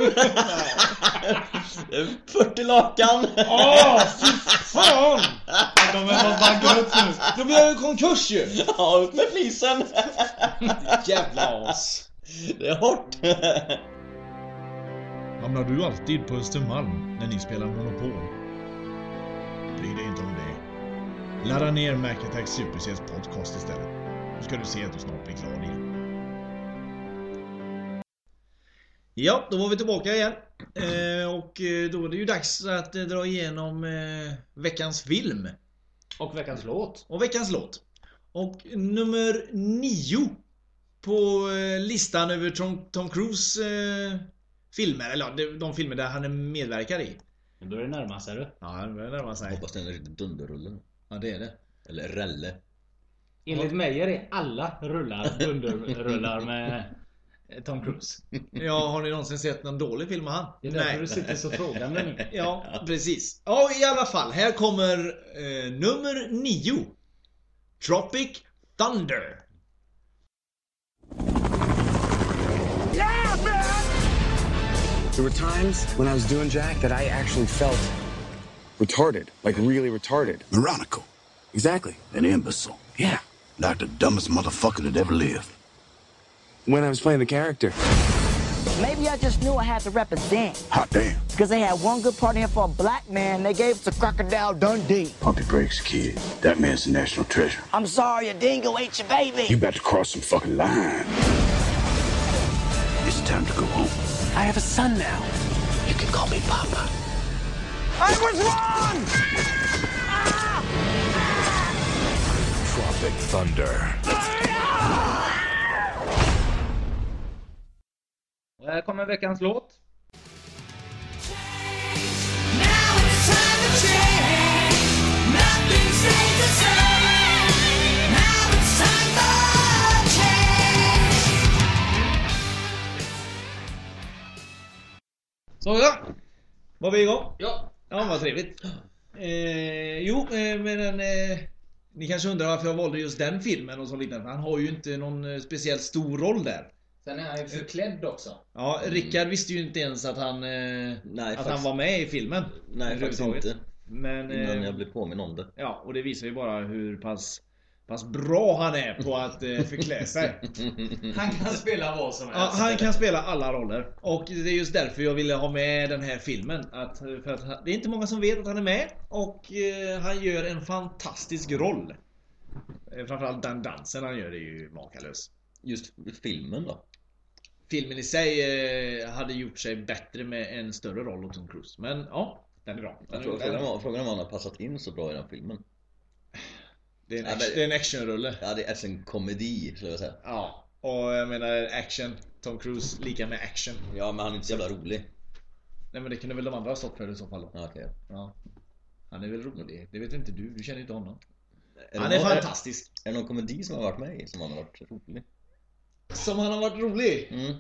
40 lakan! Åh, fy fan! De är bankrutt nu. De gör ju konkurs ju! Ja, upp med flisen! Jävla as. Det är hårt! Hamnar du alltid på Östermalm när ni spelar Monopol? Bry dig inte. Ladda ner Mac Attack podcast istället. Då ska du se att du snart blir klar igen. Ja, då var vi tillbaka igen. Eh, och eh, då är det ju dags att eh, dra igenom eh, veckans film. Och veckans låt. Och veckans låt. Och nummer nio på eh, listan över Tom, Tom Cruise eh, filmer, eller de, de filmer där han medverkar i. Då är det närmar sig du. Ja, det börjar närma sig. Hoppas det är en riktig dunderrulle. Ja, det är det. Eller rälle. Enligt mig är det alla rullar, dunderrullar med Tom Cruise. Ja, har ni någonsin sett någon dålig film med han? Det är därför du sitter så frågande nu. Ja, precis. Ja, i alla fall. Här kommer eh, nummer nio. Tropic Thunder. There were times when I was doing Jack that I actually felt retarded, like really retarded. Moronico. Exactly. An imbecile. Yeah. Like the dumbest motherfucker that ever lived. When I was playing the character. Maybe I just knew I had to represent. Hot damn. Because they had one good part in here for a black man. They gave us a Crocodile Dundee. Puppy breaks, kid. That man's a national treasure. I'm sorry a dingo ate your baby. You about to cross some fucking line. It's time to go home. I have a son now. You can call me Papa. I was wrong! Tropic Thunder. Och här kommer veckans låt. Så ja. Var vi igång? Ja. Ja, vad trevligt. Eh, jo, eh, men en, eh, ni kanske undrar varför jag valde just den filmen och så liknande. Han har ju inte någon eh, speciellt stor roll där. Sen är han ju förklädd också. Ja, Rickard visste ju inte ens att han, eh, Nej, att faktiskt- han var med i filmen. Nej, faktiskt inte. Men, Innan eh, jag blev påminn om det. ja, och det visar ju bara hur pass, pass bra han är på att eh, förklä sig. Han kan spela vad som Ja, helst. han kan spela alla roller. Och det är just därför jag ville ha med den här filmen. Att, för att det är inte många som vet att han är med. Och eh, han gör en fantastisk roll. Eh, Framförallt den dansen han gör är ju makalös. Just filmen då? Filmen i sig eh, hade gjort sig bättre med en större roll åt Tom Cruise. Men ja, den är bra. Den Jag är, tror, frågan, var, frågan är om han har passat in så bra i den filmen. Det, är en Ja, action, men- det är en actionrulle. Ja, det är en komedi skulle jag säga. Ja. Och jag menar action. Tom Cruise lika med action. Ja, men han är inte så jävla rolig. Nej men det kunde väl de andra ha stått för i så fall. Ja, okej. Ja. Han är väl rolig. Det vet inte du. Du känner inte honom. Är Han är någon- fantastisk. Är, är det någon komedi som har varit med i som han har varit rolig? Som han har varit rolig. Mm.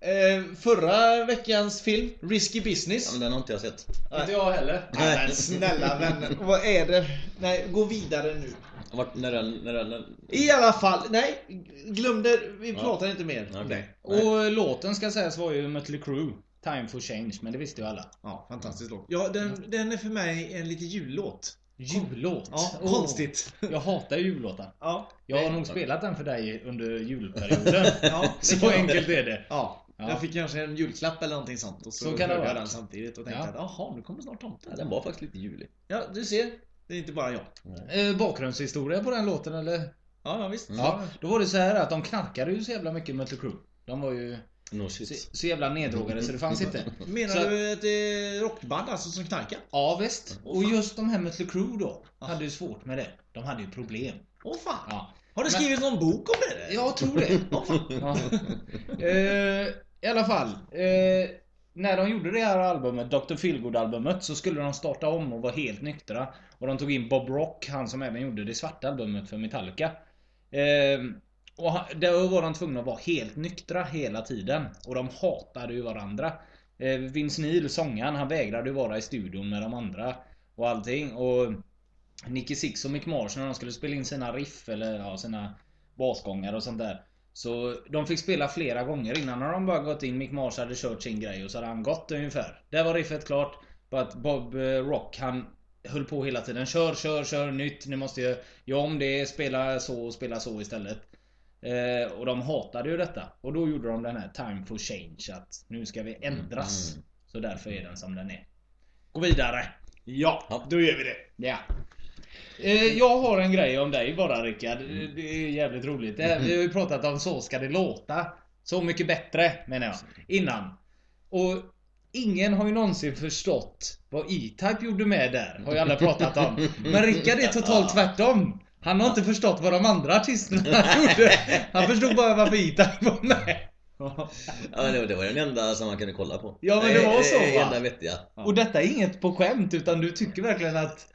Eh, förra veckans film, Risky Ja, Business. men den har inte jag sett. Inte jag heller. Nej men snälla vänner. Vad är det? Nej, gå vidare nu. Vart, när den, när den, när... I alla fall, nej. Glöm det. Vi Ja. pratar inte mer om Okej. det. Och låten ska sägas var ju Mötley Crüe. Time for change, men det visste ju alla. Ja, fantastisk låt. Ja, den, den är för mig en lite jullåt. Jullåt? Ja, Åh. konstigt. Jag hatar ju jullåtar. Ja. Jag har nog spelat den för dig under julperioden. Ja, Så enkelt är det. Ja. Ja. Jag fick kanske en julklapp eller någonting sånt och så, Så kan jag den samtidigt och tänkte Ja. att jaha, nu kommer snart tomten. Ja, den var faktiskt lite julig. Ja, du ser. Det är inte bara jag. Eh, bakgrundshistoria på den låten eller? Ja, ja visst. Ja, då var det så här att de knarkade ju så jävla mycket Mötley Crüe. De var ju No så, så jävla neddrogade så det fanns inte. Menar Så- du ett eh, rockband alltså som knarkar? Ja visst. Och just de här Mötley Crüe då, hade ju svårt med det. De hade ju problem. Åh fan. Ja. Har du Men- skrivit någon bok om det? Jag tror det. Ja. Eh, I alla fall. Eh, när de gjorde det här albumet, Dr. Feelgood-albumet, så skulle de starta om och vara helt nyktra. Och de tog in Bob Rock, han som även gjorde det svarta albumet för Metallica. Eh, och då var de tvungna att vara helt nyktra hela tiden. Och de hatade ju varandra. Eh, Vince Neil, sångaren, han vägrade ju vara i studion med de andra. Och allting. Och Nicky Six och Mick Mars när de skulle spela in sina riff eller ja, sina basgångar och sånt där. Så de fick spela flera gånger innan när de bara gått in. Mick Mars hade kört sin grej och så hade han gått ungefär. Där var riffet klart. Bara att Bob eh, Rock han höll på hela tiden. Kör, kör, kör nytt. Ni måste ju göra om det. Spela så och spela så istället. Eh, och de hatade ju detta. Och då gjorde de den här Time for Change. Att nu ska vi ändras. Mm. Så därför är den som den är. Gå vidare. Ja, då gör vi det. Ja. Eh, Jag har en grej om dig bara Rickard. Det är jävligt roligt. Här- Vi har ju pratat om Så ska det låta. Så mycket bättre menar jag. Innan. Och ingen har ju någonsin förstått vad E-Type gjorde med där. Har ju alla pratat om. Men Rickard är totalt tvärtom. Han har inte förstått vad de andra artisterna gjorde. Han förstod bara varför E-Type var med. Ja, det, var- den enda som man kunde kolla på. Ja, men det var så, Det va? enda vettiga. Och detta är inget på skämt utan du tycker verkligen att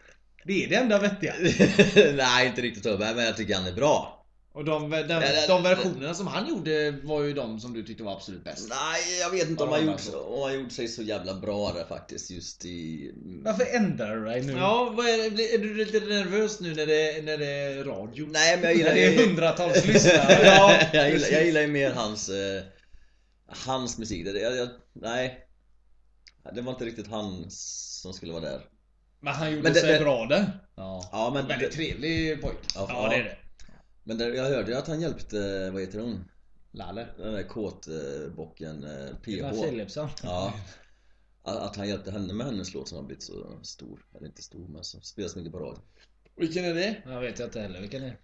det är det enda vettiga. Nej, inte riktigt så. Men jag tycker han är bra. Och de, det- de versionerna som han gjorde var ju de som du tyckte var absolut bäst. Nej, jag vet inte om han, de gjort, om han gjort sig så jävla bra där faktiskt just i... Varför ändrar du dig nu? Ja, vad är, är du lite nervös nu när det, när det är radio? Nej men jag gillar Det är hundratals lyssnare. Ja, jag, gillar, precis. jag gillar ju mer hans eh, Hans musik, jag, jag, nej Det var inte riktigt han som skulle vara där Men han gjorde Men det- sig det- bra där. Ja. Ja men Väldigt det, trevlig pojk. ja, Ja, det är det. Men det, jag hörde ju att han hjälpte, vad heter hon? Lalle. Den där kåtbocken eh, Eva PH Philipsson. Ja Att han hjälpte henne med hennes låt som har blivit så stor Eller inte stor men som spelas mycket på radio Vilken är det? Jag vet inte heller vilken det är.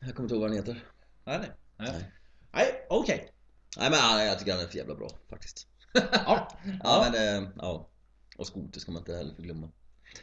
Jag kommer inte ihåg vad han heter Nej, nej. Nej. Nej, okej. Nej men jag tycker han är för jävla bra faktiskt Ja. Ja men eh, ja Och skoter ska man inte heller förglömma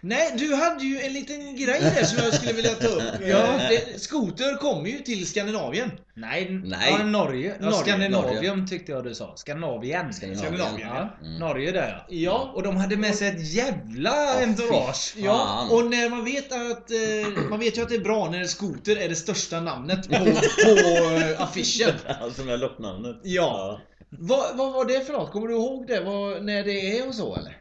Nej, du hade ju en liten grej där som jag skulle vilja ta upp. Ja, det, skoter kommer ju till Skandinavien. Nej, Nej. Ja, Norge. Ja, Norge, Skandinavium tyckte jag du sa. Skandinavien. Skandinavien. Ja. Mm. Norge där ja. Ja. Och de hade med sig ett jävla Ja, entourage. Ja, och när man vet att eh, man vet ju att det är bra när skoter är det största namnet på, på eh, affischen. Alltså med loppnamnet Ja. Vad, vad var det för något? Kommer du ihåg det? Vad, när det är och så eller?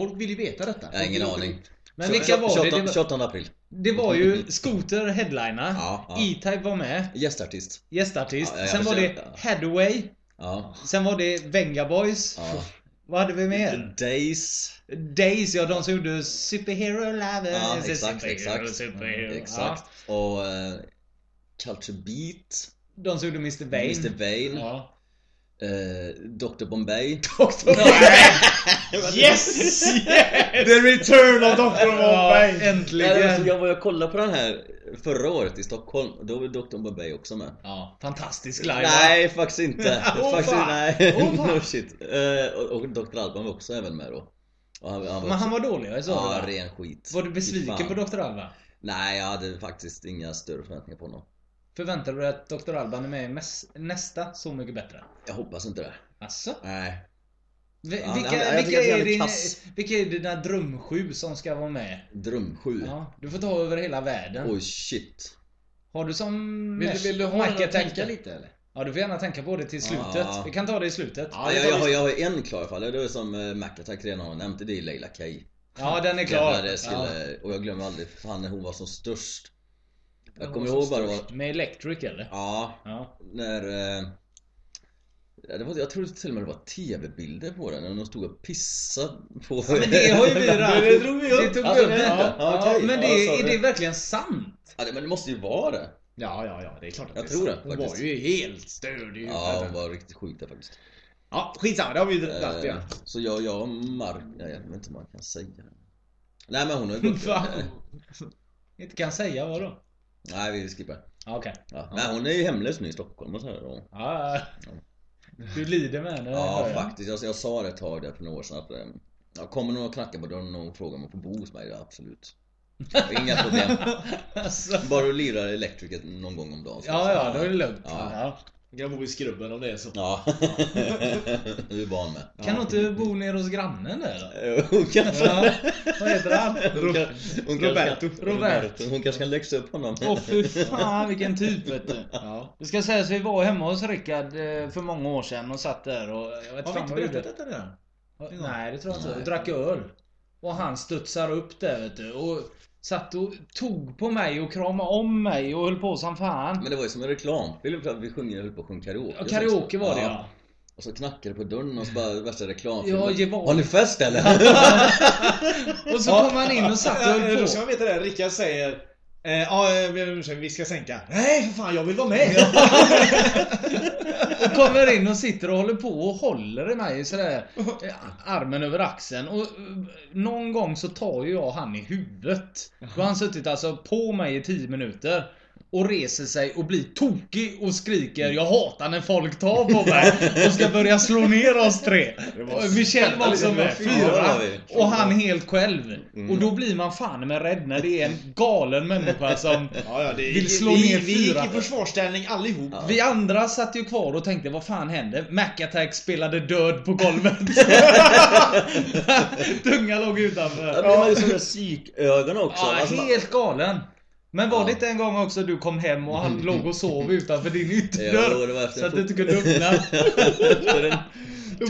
Folk vill ju veta detta. Jag har ingen aning Men vilka var det? Det 28, var, 28 april det var ju Scooter headliner. Ja, ja. E-Type var med. Gästartist Gästartist. Ja, Sen var det. Hathaway. Sen var det Vengaboys. ja. Vad hade vi mer? Days Days, ja de som gjorde Superhero Lover. Ja, exakt, superhero, exakt Superhero. Exakt Och eh, Culture Beat de som gjorde Mr. Vain. Mr. Vain Ja. eh, Dr Bombay Yes! The return of Dr. Bombay! Nej, Äntligen! alltså, jag var jag kollade på den här förra året i Stockholm Då var Dr. Bombay också med Ja, fantastisk live. Nej faktiskt inte Åh, faktiskt, fan. nej. Fan. no shit eh, och, och Dr. Alban var också även med då och han, han var Men han var dålig, jag sa Ja, det. ren skit Var du besviken på Dr. Alban? Nej, jag hade faktiskt inga större förväntningar på honom Förväntar du dig att Dr. Alban är med i nästa Så Mycket Bättre? Jag hoppas inte det Asså? Nej Ja, vilka, jag vilka, är är din, vilka är dina drömsju som ska vara med? Drömsju Ja, du får ta över hela världen. Oj shit Har du som Vill, vill du ha den att tänka lite eller? Ja, du får gärna tänka på det till slutet. Ja. Vi kan ta det i slutet. Ja, jag, jag, har, jag har en klar i alla fall, det är som uh, Mac Attack redan har nämnt, det är Leila K Ja, den är klar. Jävlar, skulle, Ja. Och jag glömmer aldrig, fan när hon var som störst Jag kommer ihåg bara vad, Med Electric eller? ja, Ja. när eh, ja, det var, Jag tror till och med det var tv-bilder på den, när de stod och pissade på Men det har ju vi redan... Det drog vi upp. Det tog Alltså, upp. Ja, ja, ja, okej. men Ja, det, sorry. är det verkligen sant? ja, det, Men det måste ju vara det Ja, ja, ja. Det är klart att Jag det är tror sant. det, Hon var ju helt störd i Ja, hon var riktigt sjuk där faktiskt Ja, skitsamma. Det har vi ju dragit Eh, redan. Så jag, jag och Mark, nej, jag vet inte om man kan säga det Nej men hon har ju gått? Inte kan säga vad då? Nej vi skippar Okej. ja. Nej hon är ju hemlös nu i Stockholm och så här, och, Ja, ja. Du lider med henne. Ja jag. faktiskt, jag, jag sa det ett tag där för några år sedan att eh, ja, Kommer någon och knackar på dörren och frågar om man får bo hos mig, absolut Inga problem Alltså. Bara du lirar elektriker någon gång om dagen Ja, ja, då är det lugnt. Ja. Ja. Vi kan bo i skrubben om det är så. Ja, du är barn med Kan du inte bo nere hos grannen där då? Hon kanske Ja. Vad heter han? hon kan, hon kanske Roberto. kan- Roberto. Hon kanske kan läxa upp honom Åh fy fan vilken typ vet du. Ja. Det ska sägas vi var hemma hos Rickard eh, för många år sedan och satt där och jag vet Har vi inte vi berättat detta redan? Nej det tror jag inte. Och drack öl. Och han studsar upp där vet du. Och satt och tog på mig och kramade om mig och höll på som fan. Men det var ju som en reklamfilm för att vi sjunger, höll på att sjunga karaoke Ja, karaoke var det ja. Och så knackade på dörren och så bara värsta Ja, reklamfilmen ge vad- Har ni fest eller? Och så kom han in och satt och Ja, höll Då på. ska man veta det. Rickard säger eh, Ja, eh, vi- vi ska sänka. Nej för fan, jag vill vara med! Och kommer in och sitter och håller på och håller i mig sådär eh, Armen över axeln och eh, någon gång så tar ju jag han i huvudet. Då har han suttit alltså på mig i 10 minuter och reser sig och blir tokig och skriker Jag hatar när folk tar på mig och ska börja slå ner oss tre. Michel var också med, Ja, det fyra. Och han helt själv. Och då blir man fan med rädd när det är en galen människa som Ja, ja, det, Vill slå vi, ner vi gick fyra. i försvarsställning allihop. Vi andra satt ju kvar och tänkte vad fan hände? Mac Attack spelade död på golvet. Tunga låg Ja, utanför. men man ju sådana psykögon också Ja, alltså, helt galen. Men var det inte en gång också du kom hem och han låg och sov utanför din Jo, ytterdörr? det var efter så att du inte kunde öppna? Då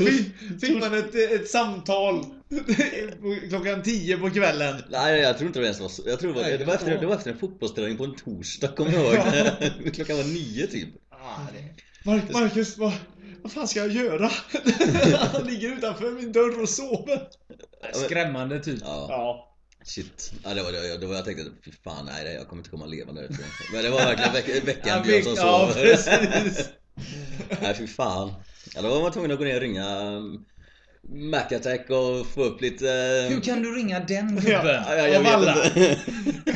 fick, man ett, ett samtal klockan 10 på kvällen. Nej jag tror inte det ens var så. Jag tror det var, Nej, det var, efter, det var efter en fotbollsträning på en torsdag, kommer jag ihåg. Klockan var nio typ. Mar- Marcus, vad, vad fan ska jag göra? Han ligger utanför min dörr och sover. Skrämmande typ. Ja, Ja. Shit. Ja, det var det det var, jag tänkte, fy fan nej jag kommer inte komma levande därifrån. Men det var verkligen veck, veckan Ja, jag som ja, sov. precis. Nej fy fan. Ja, då var man tvungen att gå ner och ringa um, Mac Attack och få upp lite... eh, Hur kan du ringa den gubben? Ja, ja, jag av alla?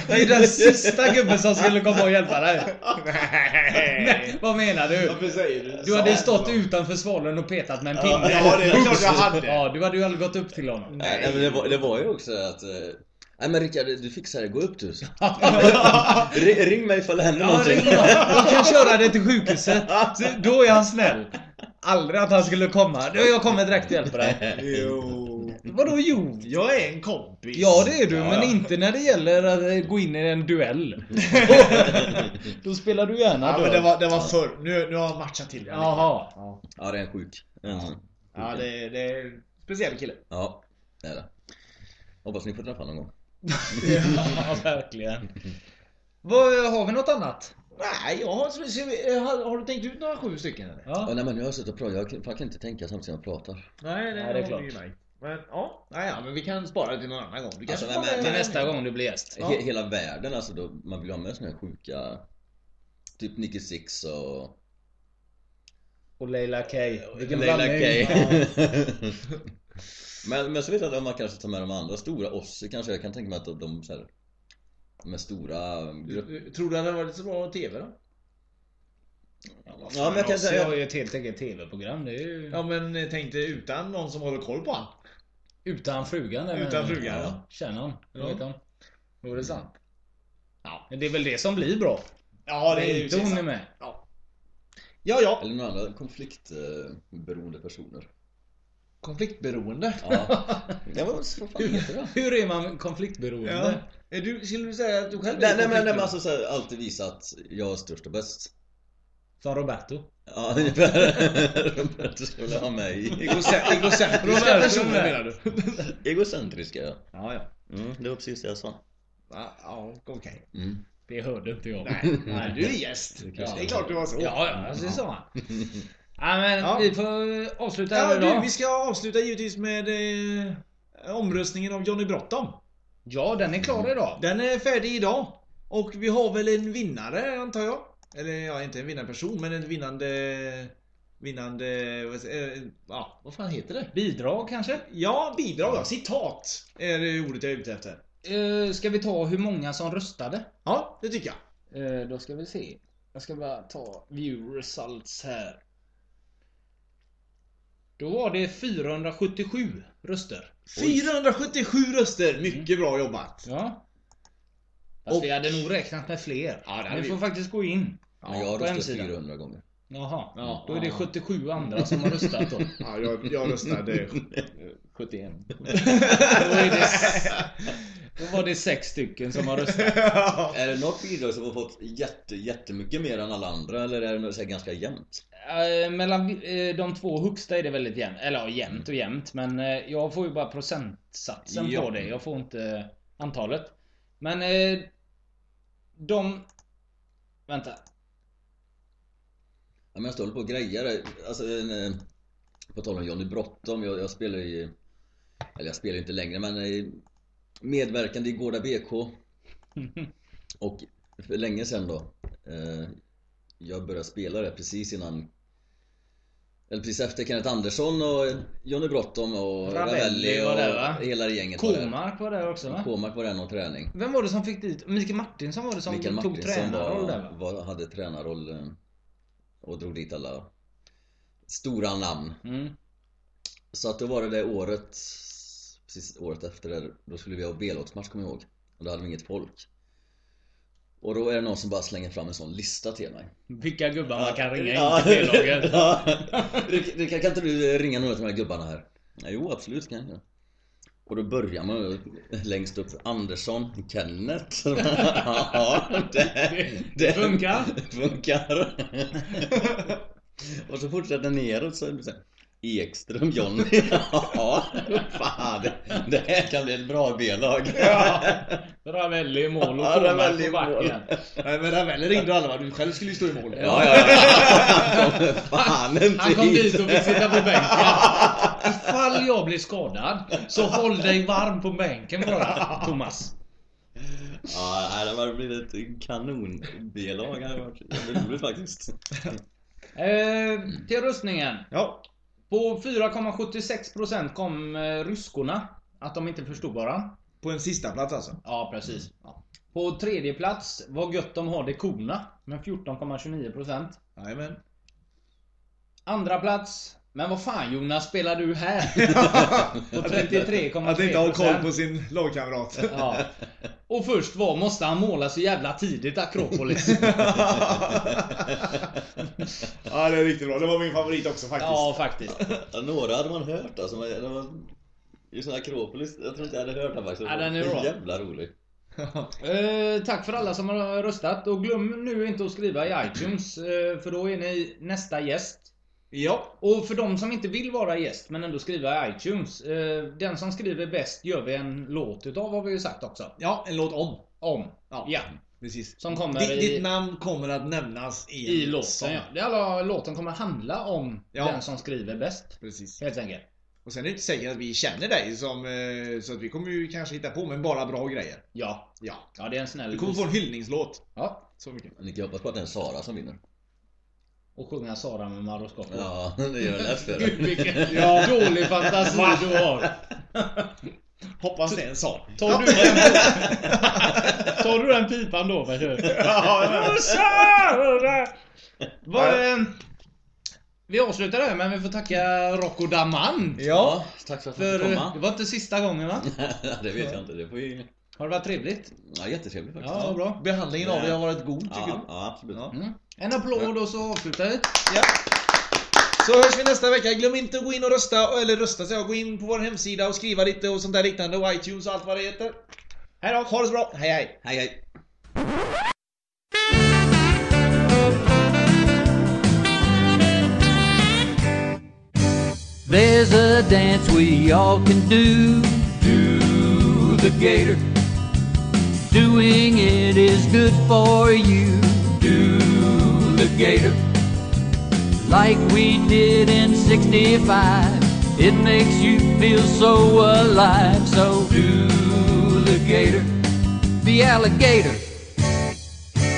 Det är den sista gubben som skulle komma och hjälpa dig. Nej. Vad menar du? Varför säger du Du hade ju stått utanför svalen och petat med en pinne. Ja, det är klart jag hade. Ja, du hade ju aldrig gått upp till honom. Nej, nej men det var, det var ju också att... Nej men Rickard, du fixar det. Gå upp du. ring, mig ifall det händer Ja, någonting. honom. Jag kan köra dig till sjukhuset. Så Då är han snäll. Aldrig att han skulle komma. Jag kommer direkt och hjälper dig. Jo. Vadå jo? Jag är en kompis. Ja det är du, Ja, men ja. inte när det gäller att gå in i en duell. Då spelar du gärna Ja, men det var, det var förr. Nu, nu har jag matchat till det. Jaha. Ja det är en sjuk. Mm. Ja, det, det är en speciell kille. Ja, det är det. Hoppas ni får träffa någon gång. Ja, verkligen. Vad, har vi något annat? Nej, jag har, har, har du tänkt ut några sju stycken eller? Ja. Ja. nej men nu har jag suttit och pratat. Jag kan, fan kan inte tänka samtidigt som jag pratar. Nej, Nej, det är klart. ju mig. Men ja, nej, ja, men vi kan spara det till någon annan gång. Du Alltså, men- Till nästa gång du blir gäst. Ja. He, hela världen alltså, då, man vill ha med såna här sjuka... Typ Nicky Six och... Och Leila K. Vilken Leila. K. men, men så vet jag att om man kanske tar med de andra stora, Ossi kanske, jag kan tänka mig att de, de så här, de stora grupperna. Tror du att det hade varit så bra TV då? Ja men jag kan jag har säga... ju ett helt eget TV-program. Det är ju... Ja men eh, tänk dig utan någon som håller koll på han. Utan frugan. där, Utan frugan, ja. Känner hon? Eller Ja. vet hon? Jo, det är sant. Ja. Men det är väl det som blir bra. Ja Det är inte hon är med. Ja, ja. Eller några andra konfliktberoende personer. Konfliktberoende. Ja. ja vad vad fan det? Hur är man konfliktberoende? Ja. Är du, skulle du säga att du själv Nej, är nej, men, nej men alltså så här, alltid visa att jag är störst och bäst. Som Roberto. Ja. Roberto väl ha mig. Egocent- Egocentriska personer menar du? Egocentriska ja. Ja, ja. Mm, det var precis det jag sa. Ja, ja okej. Mm. Det hörde inte jag. Nej, nej, du är gäst. Det Det är klart du var så. Ja, ja, det sa han. Ja, men Ja. vi får avsluta Ja, här du, idag. vi ska avsluta givetvis med eh, omröstningen av Johnny Bråttom. Ja, den är klar idag. Den är färdig idag. Och vi har väl en vinnare antar jag? Eller ja, inte en vinnarperson men en vinnande... Vinnande... Vad, säger- eh, ja, vad fan heter det? Bidrag kanske? Ja, bidrag ja. Citat är det ordet jag är ute efter. Eh, ska vi ta hur många som röstade? Ja, det tycker jag. Eh, då ska vi se. Jag ska bara ta view results här. Då var det 477 röster. 477 röster! Mycket bra jobbat. Ja. Fast Och- vi hade nog räknat med fler. Ja, det hade Ni vi får gjort. faktiskt gå in. Men jag har på röstat hemsidan. 400 gånger. Jaha. Ja, då är det ja. 77 andra som har röstat då. Ja, jag, jag röstade 71. Då, är det, då var det sex stycken som har röstat. Är det något bidrag som har fått jätte, jättemycket mer än alla andra eller är det så här ganska jämnt? Eh, mellan eh, de två högsta är det väldigt jämnt. Eller ja, jämnt och jämnt. Men eh, jag får ju bara procentsatsen Ja. på det. Jag får inte antalet. Men eh, de... Vänta. Ja, men jag står på och grejer. Alltså, eh, på tal om Johnny Bråttom. Jag, jag spelar i... Eller jag spelar inte längre men eh, medverkande i Gårda BK. Och för länge sedan då. Eh, jag började spela det precis innan eller precis efter Kenneth Andersson och Johnny Bråttom och Ravelli och där, va? hela gänget var där. Komark var där också va? Komark var där någon träning. Vem var det som fick dit? Mikael Martinsson var det som Mikael tog Martinsson tränarroll var, där va? var, hade tränarroll eh, och drog dit alla stora namn. Mm. Så att då var det det året, precis året efter det, då skulle vi ha B-lagsmatch kommer jag ihåg. Och då hade vi inget folk. Och då är det någon som bara slänger fram en sån lista till mig. Vilka gubbar man kan ringa Ja. in till B-laget. Ja. Rickard, kan inte du ringa några av de här gubbarna här? Ja, jo, absolut kan jag. Och då börjar man längst upp Andersson, Kenneth. ja, det, det Funkar. funkar. Och så fortsätter neråt så är det så här, Ekström, Johnny. ja, fan. Det, här kan bli ett bra B-lag. Ja. Ravelli i mål och Ravelli i på backen. Nej men Ravelli ringde alla? Du själv skulle ju stå i mål. Ja, ja, ja. Fan inte Han kom dit och fick sitta på bänken. Ifall jag blir skadad, så håll dig varm på bänken bara, Thomas. Ja, det har blivit ett kanon B-lag. Det har varit roligt faktiskt. Eh, till rustningen. Ja. På 4,76% kom eh, ryskorna. Att de inte förstod varandra. På en sista plats alltså. Ja, precis. På tredje plats, vad gött de har det korna. Med 14,29%. Jajamän. Andra plats, men vad fan Jonas spelar du här? på 33,3%. Att inte ha koll på sin lagkamrat. Ja. Och först var, måste han måla så jävla tidigt Akropolis? ja det är riktigt bra. Det var min favorit också faktiskt. ja, faktiskt. Ja, några hade man hört alltså. var, just Akropolis, jag tror inte jag hade hört den faktiskt. Ja, den är Det bra. jävla rolig. Eh, tack för alla som har röstat och glöm nu inte att skriva i iTunes eh, för då är ni nästa gäst. Ja. Och för de som inte vill vara gäst men ändå skriva i iTunes. Eh, den som skriver bäst gör vi en låt utav har vi ju sagt också. Ja, en låt om. Om. Ja. Ja. Precis. Som kommer Ditt, i, ditt namn kommer att nämnas i, i låten sång. ja. Alla, låten kommer handla om Ja. den som skriver bäst. Precis. Helt enkelt. Och sen är det inte säkert att vi känner dig som, eh, så att vi kommer ju kanske hitta på men bara bra grejer. Ja. Ja. Ja det är en snäll Du kommer få en hyllningslåt. Ja. Så mycket. Ni kan hoppas på att det är en Sara som vinner. Och sjunga Sara med Mauro Scocco. Ja, det gör det lätt för Gud dig. vilken Ja. dålig fantasi du har. Hoppas det är en sån. Tar du den, tar du den pipan då? Vet du? Vad, eh, vi avslutar här men vi får tacka Rocco Daman. Ja. Tack för att jag fick komma. det var inte sista gången va? det vet jag inte. Det får ju... Har det varit trevligt? Ja, jättetrevligt faktiskt. Ja, bra. Behandlingen av dig har varit god tycker Ja, ja absolut. Ja. Mm. En applåd och så avslutar vi. du? Ja. Så hörs vi nästa vecka. Glöm inte att gå in och rösta, eller rösta så jag, gå in på vår hemsida och skriva lite och sånt där liknande och iTunes och allt vad det heter. Hej då! Ha det så bra. Hej hej. Hej hej. There's a dance we all can do. Do the gator. Doing it is good for you. Do the gator. Like we did in 65. It makes you feel so alive. So do the gator. The alligator